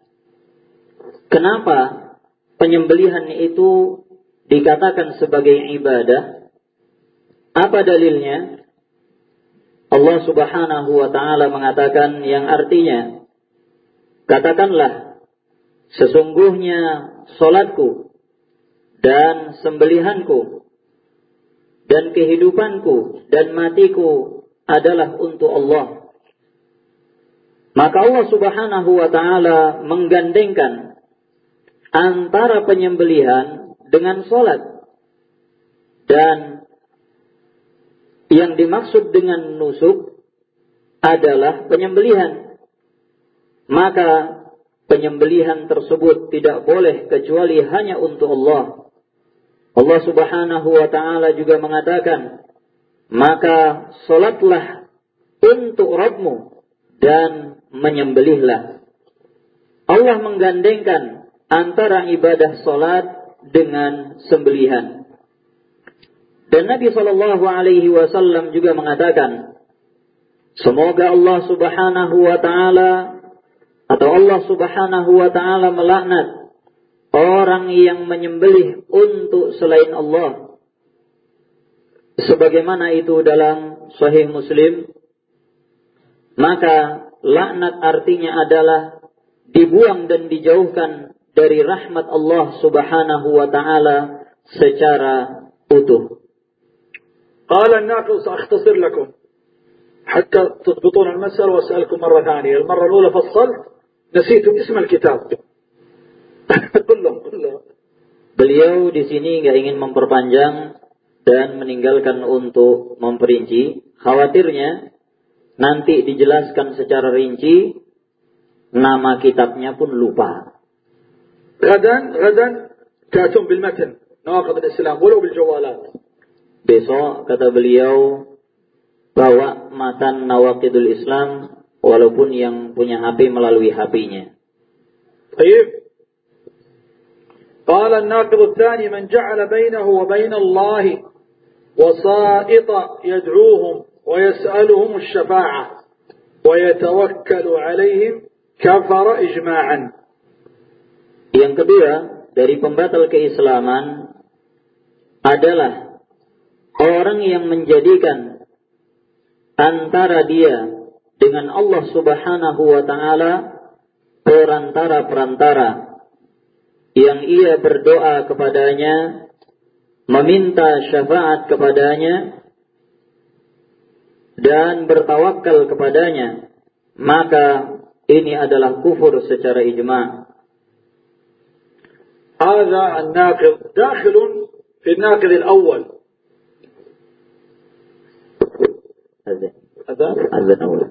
Kenapa penyembelihan itu dikatakan sebagai ibadah? Apa dalilnya? Allah Subhanahu wa taala mengatakan yang artinya katakanlah sesungguhnya salatku dan sembelihanku dan kehidupanku dan matiku adalah untuk Allah. Maka Allah Subhanahu wa taala menggandengkan antara penyembelihan dengan solat. Dan yang dimaksud dengan nusuk adalah penyembelihan. Maka penyembelihan tersebut tidak boleh kecuali hanya untuk Allah. Allah Subhanahu wa taala juga mengatakan, "Maka salatlah untuk Rabbmu dan menyembelihlah." Allah menggandengkan antara ibadah salat dengan sembelihan. Dan Nabi Shallallahu Alaihi Wasallam juga mengatakan, semoga Allah Subhanahu Wa Taala atau Allah Subhanahu Wa Taala melaknat orang yang menyembelih untuk selain Allah. Sebagaimana itu dalam Sahih Muslim, maka laknat artinya adalah dibuang dan dijauhkan dari rahmat Allah Subhanahu wa taala secara utuh. قال الناقل سأختصر لكم حتى تضبطون المسألة وأسألكم مرة ثانية المرة الأولى فصلت نسيتم اسم الكتاب كلهم كلهم Beliau di sini nggak ingin memperpanjang dan meninggalkan untuk memperinci. Khawatirnya nanti dijelaskan secara rinci, nama kitabnya pun lupa. غدا غدا تأتون بالمتن نواقض الإسلام ولو بالجوالات Besok kata beliau bawa matan Nawakidul Islam walaupun yang punya HP melalui HP-nya. طيب قال الناقض الثاني من جعل بينه وبين الله وسائط يدعوهم ويسألهم الشفاعة ويتوكل عليهم كفر إجماعا Yang kedua, dari pembatal keislaman adalah orang yang menjadikan antara dia dengan Allah Subhanahu wa taala perantara-perantara yang ia berdoa kepadanya, meminta syafaat kepadanya dan bertawakal kepadanya, maka ini adalah kufur secara ijma'. هذا الناقض داخل في الناقض الأول أذن أذن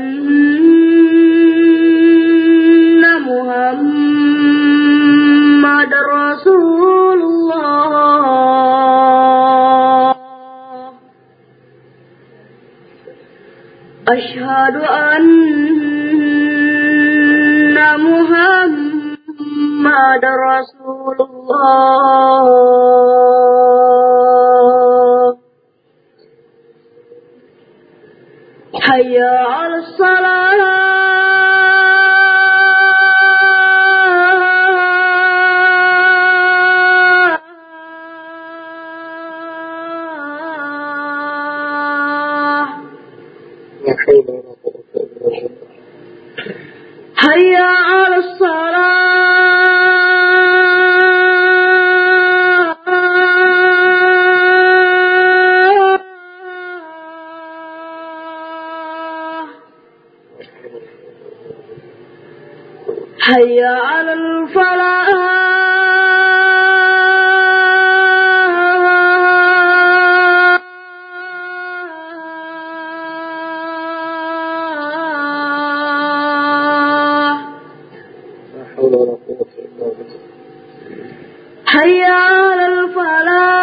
حي على الفلاح.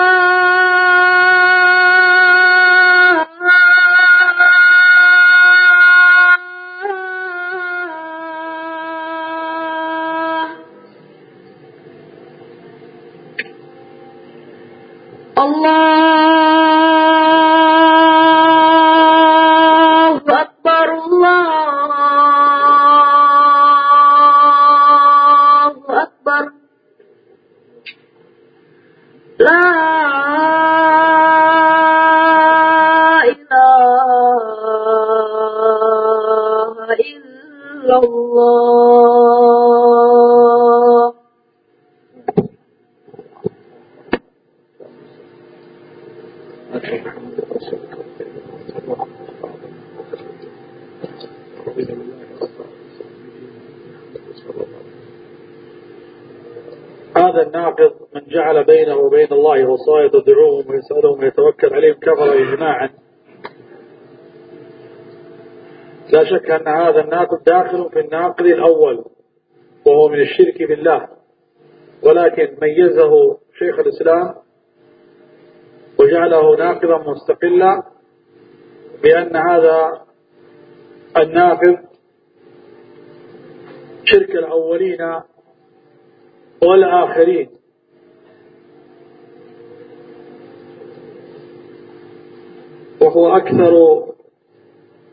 ويسألهم ويتوكل عليهم كفر إجماعا. لا شك أن هذا الناقض داخل في الناقض الأول وهو من الشرك بالله. ولكن ميزه شيخ الإسلام وجعله ناقضا مستقلا بأن هذا الناقض شرك الأولين والآخرين. وهو أكثر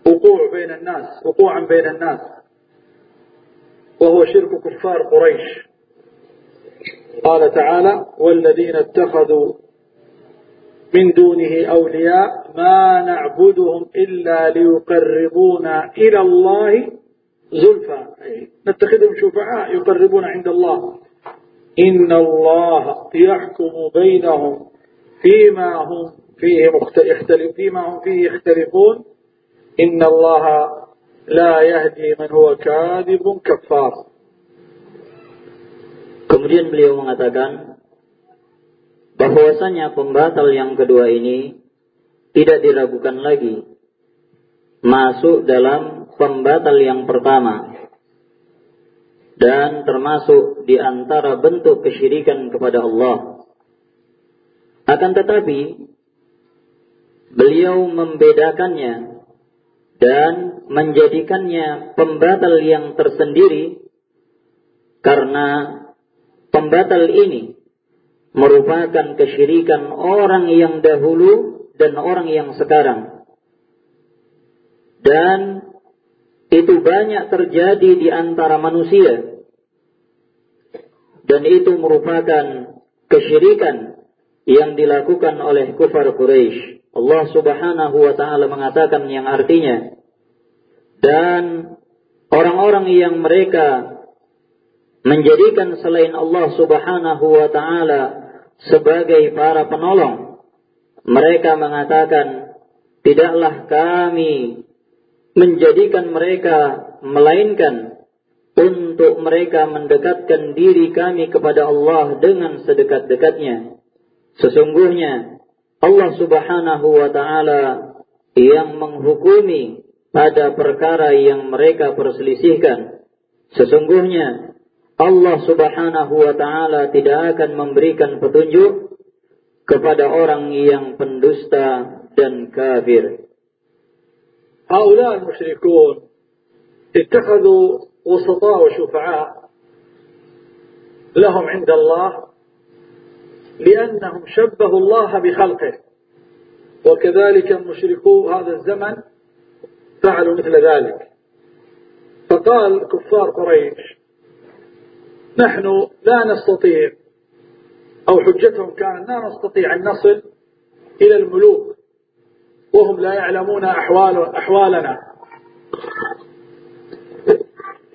وقوع بين الناس وقوعا بين الناس. وهو شرك كفار قريش. قال تعالى والذين اتخذوا من دونه أولياء ما نعبدهم إلا ليقربونا إلى الله زلفى. نتخذهم شفعاء يقربون عند الله. إن الله يحكم بينهم فيما هم فيه مختلف فيما هم فيه يختلفون إن الله لا يهدي من هو كاذب كفار Kemudian beliau mengatakan bahwasanya pembatal yang kedua ini tidak diragukan lagi masuk dalam pembatal yang pertama dan termasuk di antara bentuk kesyirikan kepada Allah. Akan tetapi beliau membedakannya dan menjadikannya pembatal yang tersendiri karena pembatal ini merupakan kesyirikan orang yang dahulu dan orang yang sekarang. Dan itu banyak terjadi di antara manusia. Dan itu merupakan kesyirikan yang dilakukan oleh kufar Quraisy. Allah Subhanahu wa taala mengatakan yang artinya dan orang-orang yang mereka menjadikan selain Allah Subhanahu wa taala sebagai para penolong. Mereka mengatakan, tidaklah kami menjadikan mereka melainkan untuk mereka mendekatkan diri kami kepada Allah dengan sedekat-dekatnya. Sesungguhnya Allah Subhanahu wa taala yang menghukumi pada perkara yang mereka perselisihkan. Sesungguhnya Allah Subhanahu wa taala tidak akan memberikan petunjuk kepada orang yang pendusta dan kafir. هؤلاء المشركون اتخذوا وسطاء وشفعاء لهم عند الله لأنهم شبهوا الله بخلقه. وكذلك المشركو هذا الزمن فعلوا مثل ذلك. فقال كفار قريش نحن لا نستطيع أو حجتهم كانت لا نستطيع أن نصل إلى الملوك وهم لا يعلمون أحوال أحوالنا.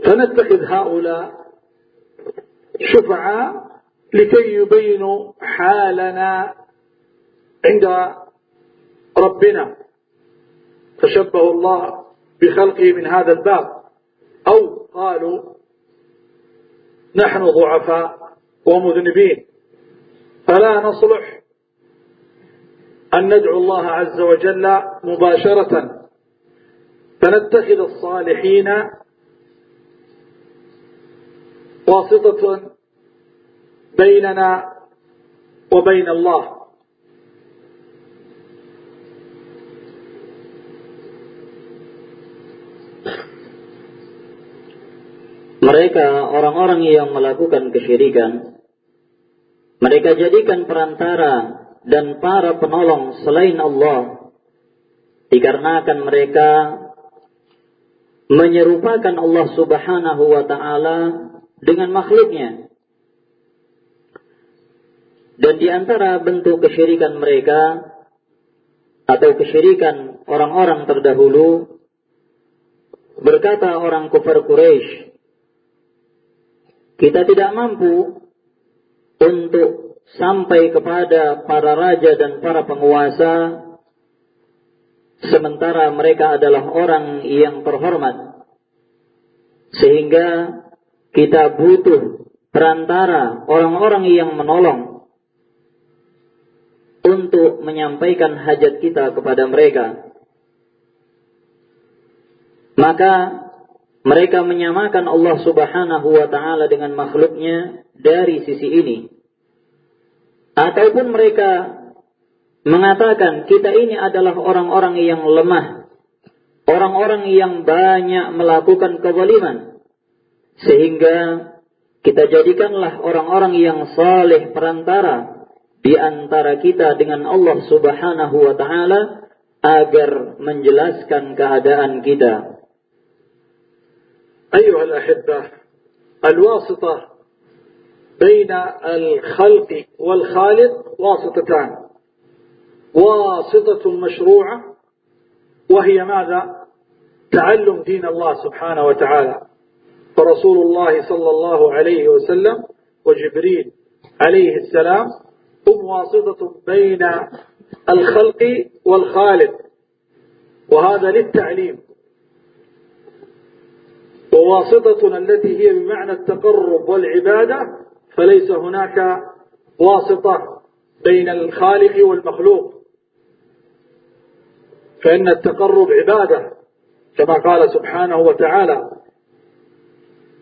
فنتخذ هؤلاء شفعاء لكي يبينوا حالنا عند ربنا. فشبهوا الله بخلقه من هذا الباب. أو قالوا نحن ضعفاء ومذنبين. فلا نصلح أن ندعو الله عز وجل مباشرة؟ فنتخذ الصالحين واسطة بيننا وبين الله Mereka orang-orang yang melakukan kesyirikan mereka jadikan perantara dan para penolong selain Allah dikarenakan mereka menyerupakan Allah Subhanahu wa taala dengan makhluknya. Dan di antara bentuk kesyirikan mereka atau kesyirikan orang-orang terdahulu berkata orang kufar Quraisy kita tidak mampu untuk sampai kepada para raja dan para penguasa sementara mereka adalah orang yang terhormat. Sehingga kita butuh perantara orang-orang yang menolong untuk menyampaikan hajat kita kepada mereka. Maka mereka menyamakan Allah Subhanahu wa taala dengan makhluknya dari sisi ini. Ataupun mereka mengatakan kita ini adalah orang-orang yang lemah, orang-orang yang banyak melakukan kezaliman, sehingga kita jadikanlah orang-orang yang saleh perantara di antara kita dengan Allah Subhanahu wa taala agar menjelaskan keadaan kita. أيها الأحبة الواسطة بين الخلق والخالق واسطتان. واسطة مشروعة وهي ماذا؟ تعلم دين الله سبحانه وتعالى. فرسول الله صلى الله عليه وسلم وجبريل عليه السلام هم واسطة بين الخلق والخالق وهذا للتعليم. وواسطتنا التي هي بمعنى التقرب والعبادة فليس هناك واسطة بين الخالق والمخلوق. فإن التقرب عبادة كما قال سبحانه وتعالى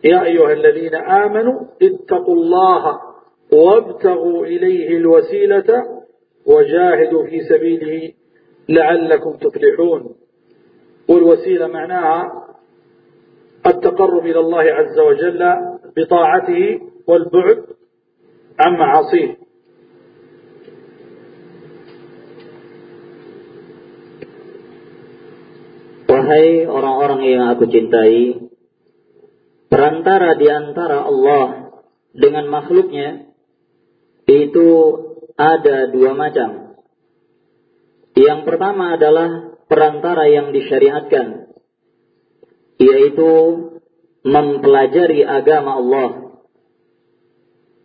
يا أيها الذين آمنوا اتقوا الله وابتغوا إليه الوسيلة وجاهدوا في سبيله لعلكم تفلحون. والوسيلة معناها التقرب إلى الله عز وجل بطاعته والبعد عن معاصيه. Wahai orang-orang yang aku cintai, perantara di antara Allah dengan makhluknya itu ada dua macam. Yang pertama adalah perantara yang disyariatkan, yaitu mempelajari agama Allah.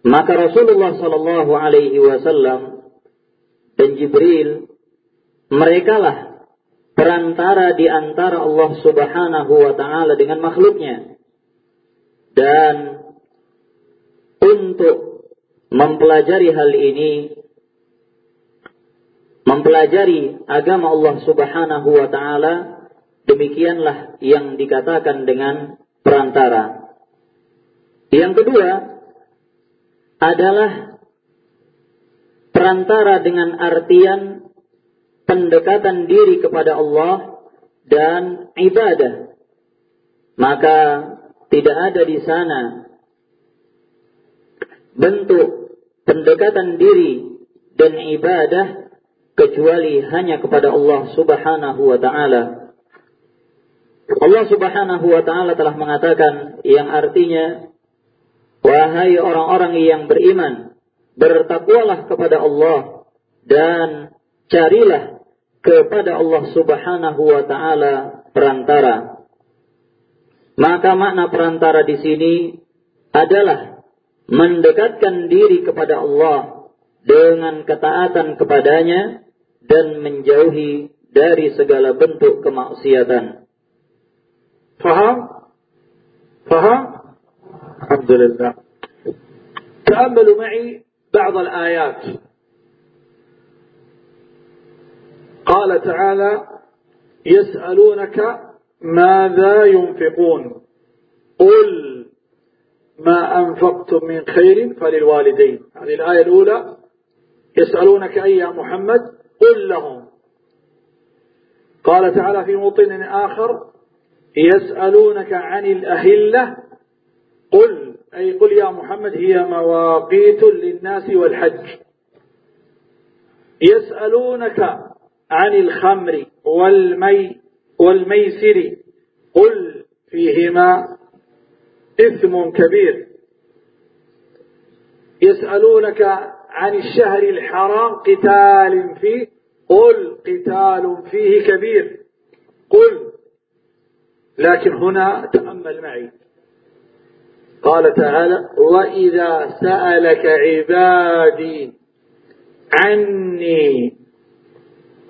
Maka Rasulullah Shallallahu Alaihi Wasallam dan Jibril mereka lah perantara di antara Allah Subhanahu wa taala dengan makhluknya. Dan untuk mempelajari hal ini mempelajari agama Allah Subhanahu wa taala demikianlah yang dikatakan dengan perantara. Yang kedua adalah perantara dengan artian pendekatan diri kepada Allah dan ibadah. Maka tidak ada di sana bentuk pendekatan diri dan ibadah kecuali hanya kepada Allah Subhanahu wa taala. Allah Subhanahu wa taala telah mengatakan yang artinya wahai orang-orang yang beriman bertakwalah kepada Allah dan carilah kepada Allah Subhanahu wa taala perantara. Maka makna perantara di sini adalah mendekatkan diri kepada Allah dengan ketaatan kepadanya dan menjauhi dari segala bentuk kemaksiatan. Faham? Faham? Alhamdulillah. تأملوا معي بعض الآيات قال تعالى يسألونك ماذا ينفقون قل ما أنفقتم من خير فللوالدين. هذه الآية الأولى يسألونك أي يا محمد قل لهم. قال تعالى في موطن آخر يسألونك عن الأهلة قل أي قل يا محمد هي مواقيت للناس والحج. يسألونك عن الخمر والمي والميسر قل فيهما إثم كبير. يسألونك عن الشهر الحرام قتال فيه. قل قتال فيه كبير. قل. لكن هنا تأمل معي. قال تعالى وإذا سألك عبادي عني.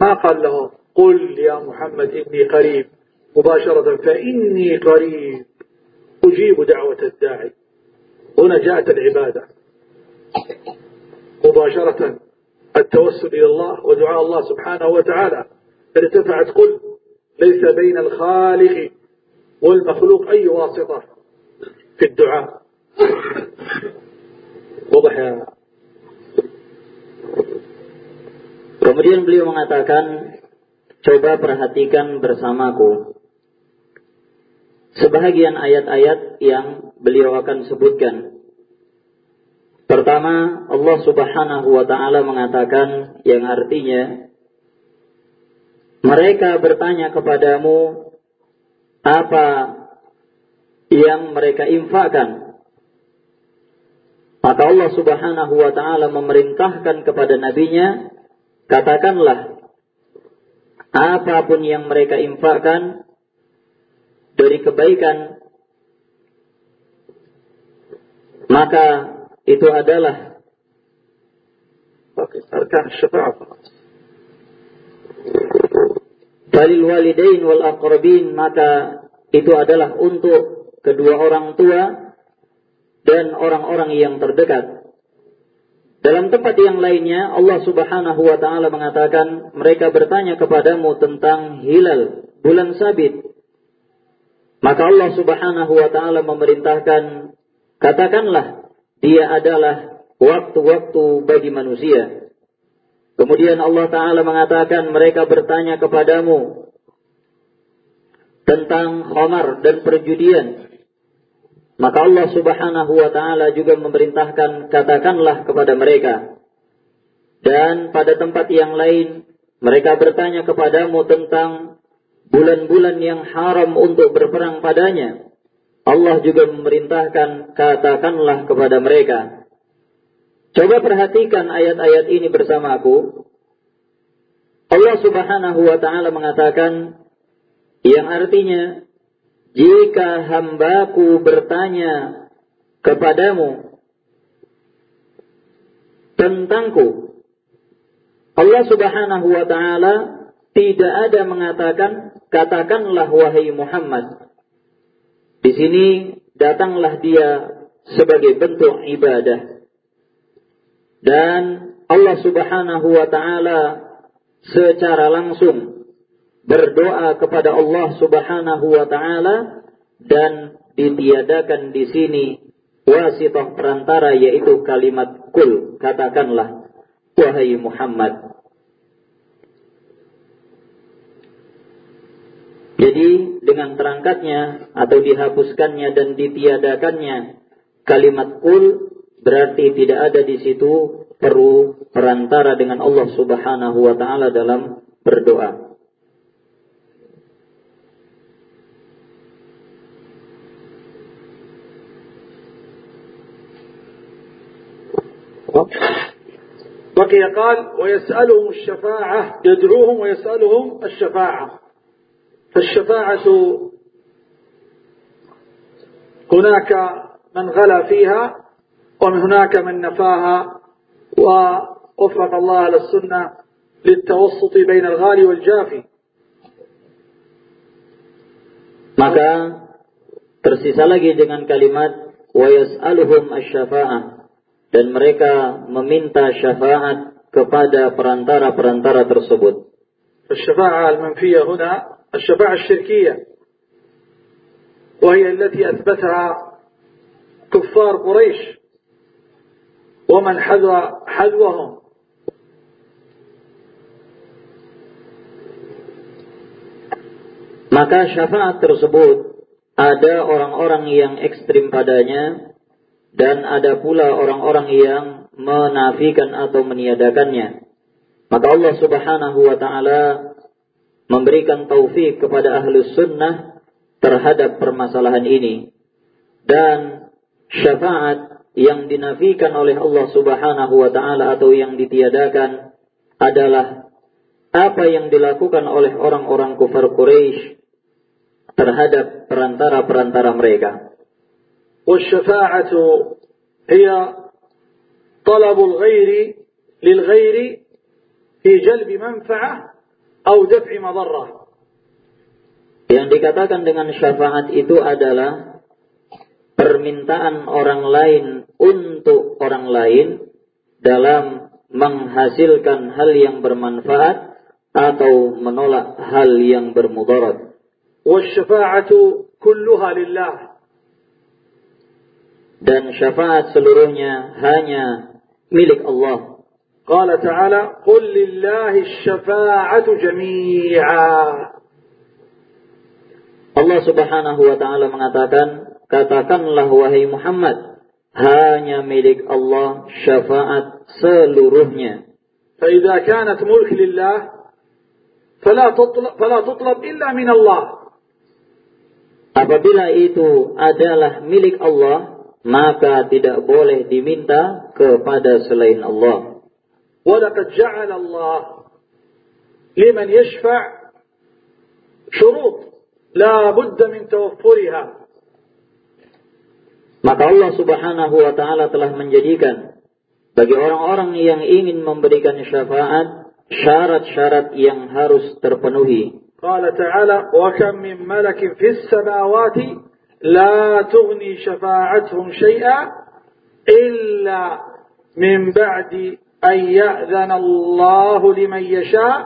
ما قال له قل يا محمد إني قريب. مباشرة فإني قريب. أجيب دعوة الداعي. هنا جاءت العبادة. مباشرة التوسل إلى الله ودعاء الله سبحانه وتعالى. ارتفعت قل ليس بين الخالق والمخلوق أي واسطة في الدعاء. واضح يا Kemudian beliau mengatakan, coba perhatikan bersamaku. Sebahagian ayat-ayat yang beliau akan sebutkan. Pertama, Allah subhanahu wa ta'ala mengatakan yang artinya, mereka bertanya kepadamu apa yang mereka infakkan. Maka Allah subhanahu wa ta'ala memerintahkan kepada nabinya Katakanlah, apa pun yang mereka infakkan dari kebaikan, maka itu adalah arkan walidain wal aqrabin maka itu adalah untuk kedua orang tua dan orang-orang yang terdekat. Dalam tempat yang lainnya Allah Subhanahu wa taala mengatakan mereka bertanya kepadamu tentang hilal bulan sabit. Maka Allah Subhanahu wa taala memerintahkan katakanlah dia adalah waktu-waktu bagi manusia. Kemudian Allah taala mengatakan mereka bertanya kepadamu tentang khamar dan perjudian. Maka Allah subhanahu wa ta'ala juga memerintahkan katakanlah kepada mereka. Dan pada tempat yang lain, mereka bertanya kepadamu tentang bulan-bulan yang haram untuk berperang padanya. Allah juga memerintahkan katakanlah kepada mereka. Coba perhatikan ayat-ayat ini bersamaku. Allah subhanahu wa ta'ala mengatakan yang artinya jika hambaku bertanya kepadamu tentangku, Allah subhanahu wa ta'ala tidak ada mengatakan, katakanlah wahai Muhammad. Di sini datanglah dia sebagai bentuk ibadah. Dan Allah subhanahu wa ta'ala secara langsung berdoa kepada Allah Subhanahu wa taala dan ditiadakan di sini wasitah perantara yaitu kalimat kul katakanlah wahai Muhammad Jadi dengan terangkatnya atau dihapuskannya dan ditiadakannya kalimat kul berarti tidak ada di situ perlu perantara dengan Allah Subhanahu wa taala dalam berdoa. بقي قال ويسألهم الشفاعة يدعوهم ويسألهم الشفاعة فالشفاعة هناك من غلا فيها ومن هناك من نفاها ووفق الله على السنة للتوسط بين الغالي والجافي maka tersisa lagi dengan kalimat wa yas'aluhum asy-syafa'ah dan mereka meminta syafaat kepada perantara-perantara tersebut. الشفاعة المنفية هنا الشفاعة الشركية وهي التي أثبتها كفار قريش ومن حذو حذوهم Maka syafaat tersebut ada orang-orang yang ekstrim padanya dan ada pula orang-orang yang menafikan atau meniadakannya. Maka Allah Subhanahu wa taala memberikan taufik kepada ahlus sunnah terhadap permasalahan ini dan syafaat yang dinafikan oleh Allah Subhanahu wa taala atau yang ditiadakan adalah apa yang dilakukan oleh orang-orang kufar Quraisy terhadap perantara-perantara mereka. والشفاعة هي طلب الغير للغير في جلب منفعة au daf'i. Yang dikatakan dengan syafaat itu adalah permintaan orang lain untuk orang lain dalam menghasilkan hal yang bermanfaat atau menolak hal yang bermudarat. Wasyafa'atu kulluha lillah. Dan syafaat seluruhnya hanya milik Allah قال تعالى قل لله الشفاعة جميعا Allah subhanahu wa ta'ala mengatakan, katakanlah wahai Muhammad, hanya milik Allah syafaat seluruhnya. فإذا كانت ملك لله فلا تطلب, فلا تطلب إلا من الله Apabila itu adalah milik Allah, maka tidak boleh diminta kepada selain Allah. ولقد جعل الله لمن يشفع شروط لا بد من توفرها Maka Allah subhanahu wa ta'ala telah menjadikan bagi orang-orang yang ingin memberikan syafaat syarat-syarat yang harus terpenuhi. قال تعالى وكم من ملك في السماوات لا تغني شفاعتهم شيئا إلا من بعد أن يأذن الله لمن يشاء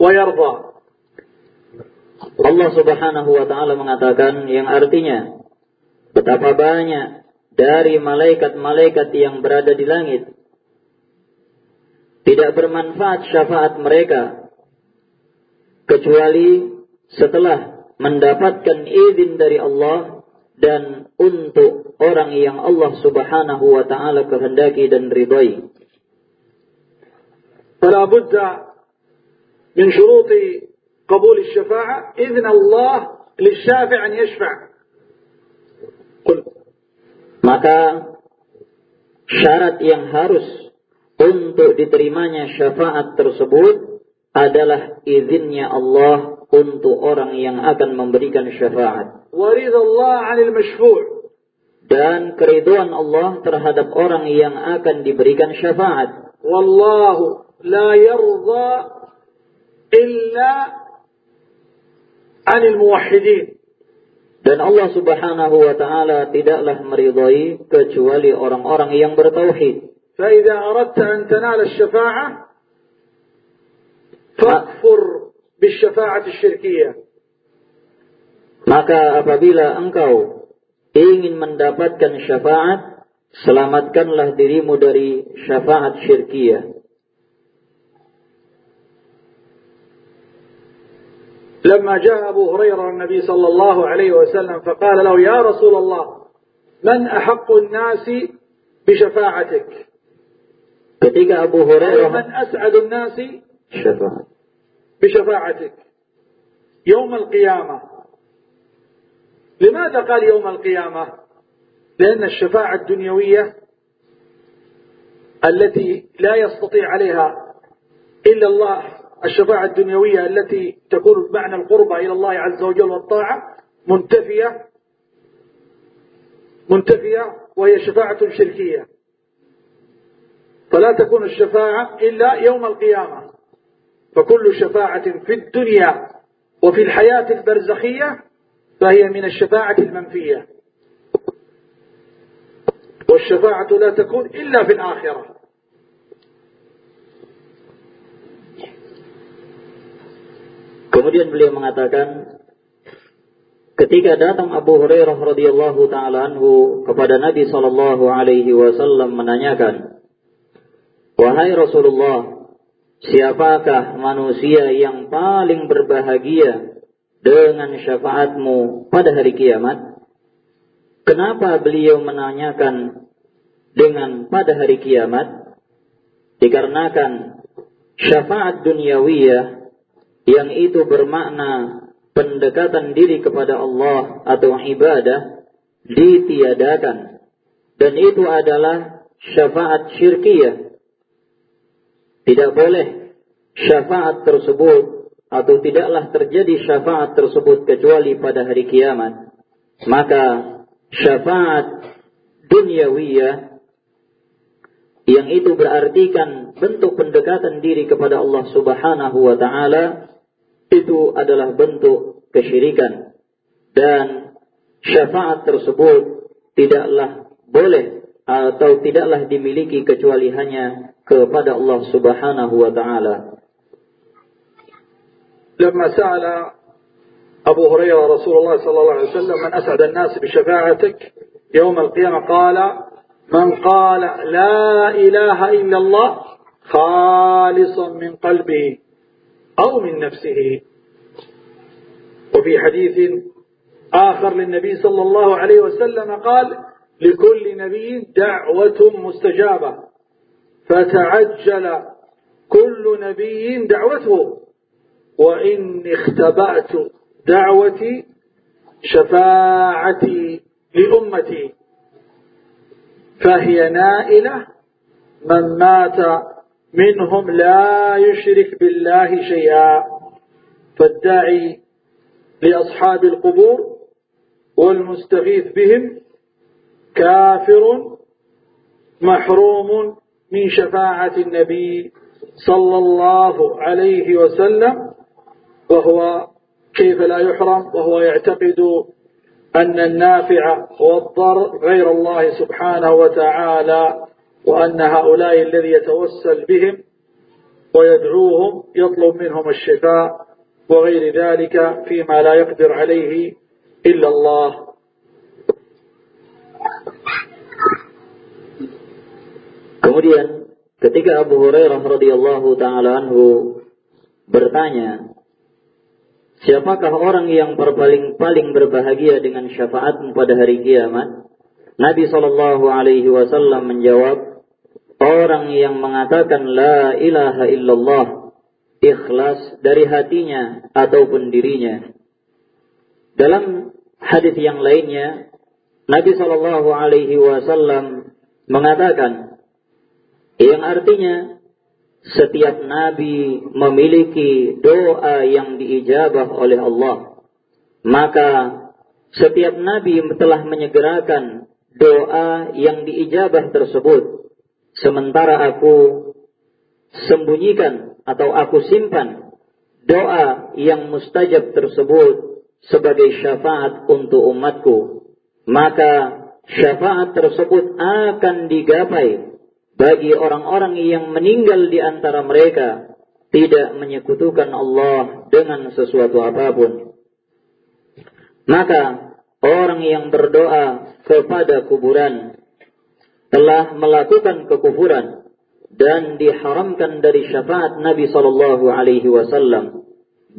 ويرضى Allah subhanahu wa ta'ala mengatakan yang artinya betapa banyak dari malaikat-malaikat yang berada di langit tidak bermanfaat syafaat mereka kecuali setelah mendapatkan izin dari Allah dan untuk orang yang Allah Subhanahu wa taala kehendaki dan ridhai. فلا بد من شروط قبول الشفاعة إذن الله للشافع أن يشفع قل Maka syarat yang harus untuk diterimanya syafaat tersebut adalah izinnya Allah untuk orang yang akan memberikan syafaat. ورضا الله عن المشفوع Dan keriduan Allah terhadap orang yang akan diberikan syafaat. والله لا يرضى إلا عن الموحدين Dan Allah subhanahu wa ta'ala tidaklah meridhai kecuali orang-orang yang bertauhid. فإذا أردت أن تنال الشفاعة فاكفر بالشفاعة الشركية Maka apabila engkau ingin mendapatkan syafaat, selamatkanlah dirimu dari syafaat syirkiyah. لما جاء أبو هريرة النبي صلى الله عليه وسلم فقال له يا رسول الله من أحق الناس بشفاعتك؟ Ketika Abu أي Hurairah من أسعد الناس. بشفاعتك يوم القيامة. لماذا قال يوم القيامة؟ لأن الشفاعة الدنيوية التي لا يستطيع عليها إلا الله الشفاعة الدنيوية التي تكون بمعنى القربة إلى الله عز وجل والطاعة منتفية منتفية وهي شفاعة شركية. فلا تكون الشفاعة إلا يوم القيامة. فكل شفاعة في الدنيا وفي الحياة البرزخية فهي من الشفاعة المنفية. والشفاعة لا تكون إلا في الآخرة. Kemudian beliau mengatakan, ketika datang Abu Hurairah radhiyallahu taala anhu kepada Nabi sallallahu alaihi wasallam menanyakan, "Wahai Rasulullah, siapakah manusia yang paling berbahagia dengan syafaatmu pada hari kiamat?" Kenapa beliau menanyakan dengan pada hari kiamat? Dikarenakan syafaat duniawiyah yang itu bermakna pendekatan diri kepada Allah atau ibadah ditiadakan. Dan itu adalah syafaat syirkiyah. Tidak boleh syafaat tersebut atau tidaklah terjadi syafaat tersebut kecuali pada hari kiamat. Maka syafaat duniawiyah yang itu berartikan bentuk pendekatan diri kepada Allah Subhanahu wa taala itu adalah bentuk kesyirikan dan syafaat tersebut tidaklah boleh atau tidaklah dimiliki kecuali hanya kepada Allah Subhanahu wa taala. لما سأل أبو هريرة رسول الله صلى الله عليه وسلم من أسعد الناس بشفاعتك يوم القيامة قال من قال لا إله إلا الله خالصا من قلبه أو من نفسه. وفي حديث آخر للنبي صلى الله عليه وسلم قال لكل نبي دعوة مستجابة. فتعجل كل نبي دعوته. وإني اختبأت دعوتي شفاعتي لأمتي. فهي نائلة من مات منهم لا يشرك بالله شيئا. فالداعي لأصحاب القبور والمستغيث بهم. كافر محروم من شفاعة النبي صلى الله عليه وسلم. وهو كيف لا يحرم؟ وهو يعتقد أن النافع والضر غير الله سبحانه وتعالى. وأن هؤلاء الذي يتوسل بهم ويدعوهم يطلب منهم الشفاء وغير ذلك فيما لا يقدر عليه إلا الله Kemudian ketika Abu Hurairah radhiyallahu taala anhu bertanya, siapakah orang yang paling paling berbahagia dengan syafaatmu pada hari kiamat? Nabi Shallallahu alaihi wasallam menjawab, orang yang mengatakan la ilaha illallah ikhlas dari hatinya ataupun dirinya. Dalam hadis yang lainnya, Nabi Shallallahu alaihi wasallam mengatakan yang artinya setiap nabi memiliki doa yang diijabah oleh Allah. Maka setiap nabi telah menyegerakan doa yang diijabah tersebut. Sementara aku sembunyikan atau aku simpan doa yang mustajab tersebut sebagai syafaat untuk umatku. Maka syafaat tersebut akan digapai bagi orang-orang yang meninggal di antara mereka tidak menyekutukan Allah dengan sesuatu apa pun. Maka orang yang berdoa kepada kuburan telah melakukan kekufuran dan diharamkan dari syafaat Nabi Shallallahu Alaihi Wasallam.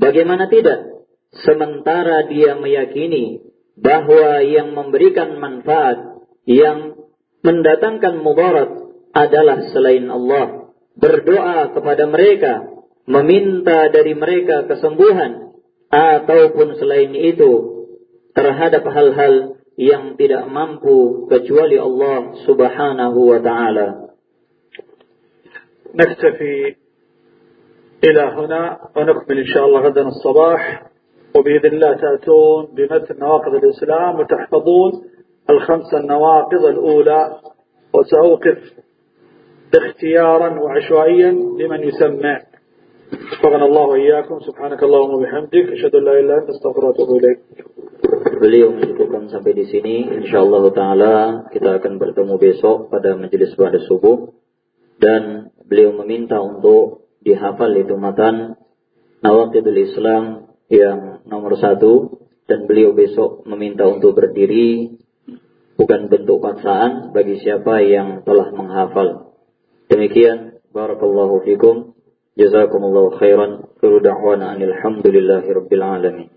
Bagaimana tidak? Sementara dia meyakini bahwa yang memberikan manfaat, yang mendatangkan mudarat adalah selain Allah. Berdoa kepada mereka, meminta dari mereka kesembuhan, ataupun selain itu, terhadap hal-hal yang tidak mampu kecuali Allah subhanahu wa ta'ala. نكتفي إلى هنا ونكمل إن شاء الله غدا الصباح. وبإذن الله تأتون بمتن نواقض الإسلام وتحفظون الخمسة النواقض الأولى. وسأوقف اختيارا وعشوائيا لمن يسمع. وفقنا الله وإياكم سبحانك اللهم وبحمدك أشهد أن لا إله إلا أنت أستغفرك وأتوب إليك Beliau mencukupkan sampai di sini. Insyaallah taala kita akan bertemu besok pada majelis pada subuh dan beliau meminta untuk dihafal itu matan Nawaqidul Islam yang nomor satu dan beliau besok meminta untuk berdiri bukan bentuk paksaan bagi siapa yang telah menghafal. Demikian barakallahu fikum jazakumullahu khairan. Kullu da'wana alhamdulillahi rabbil alamin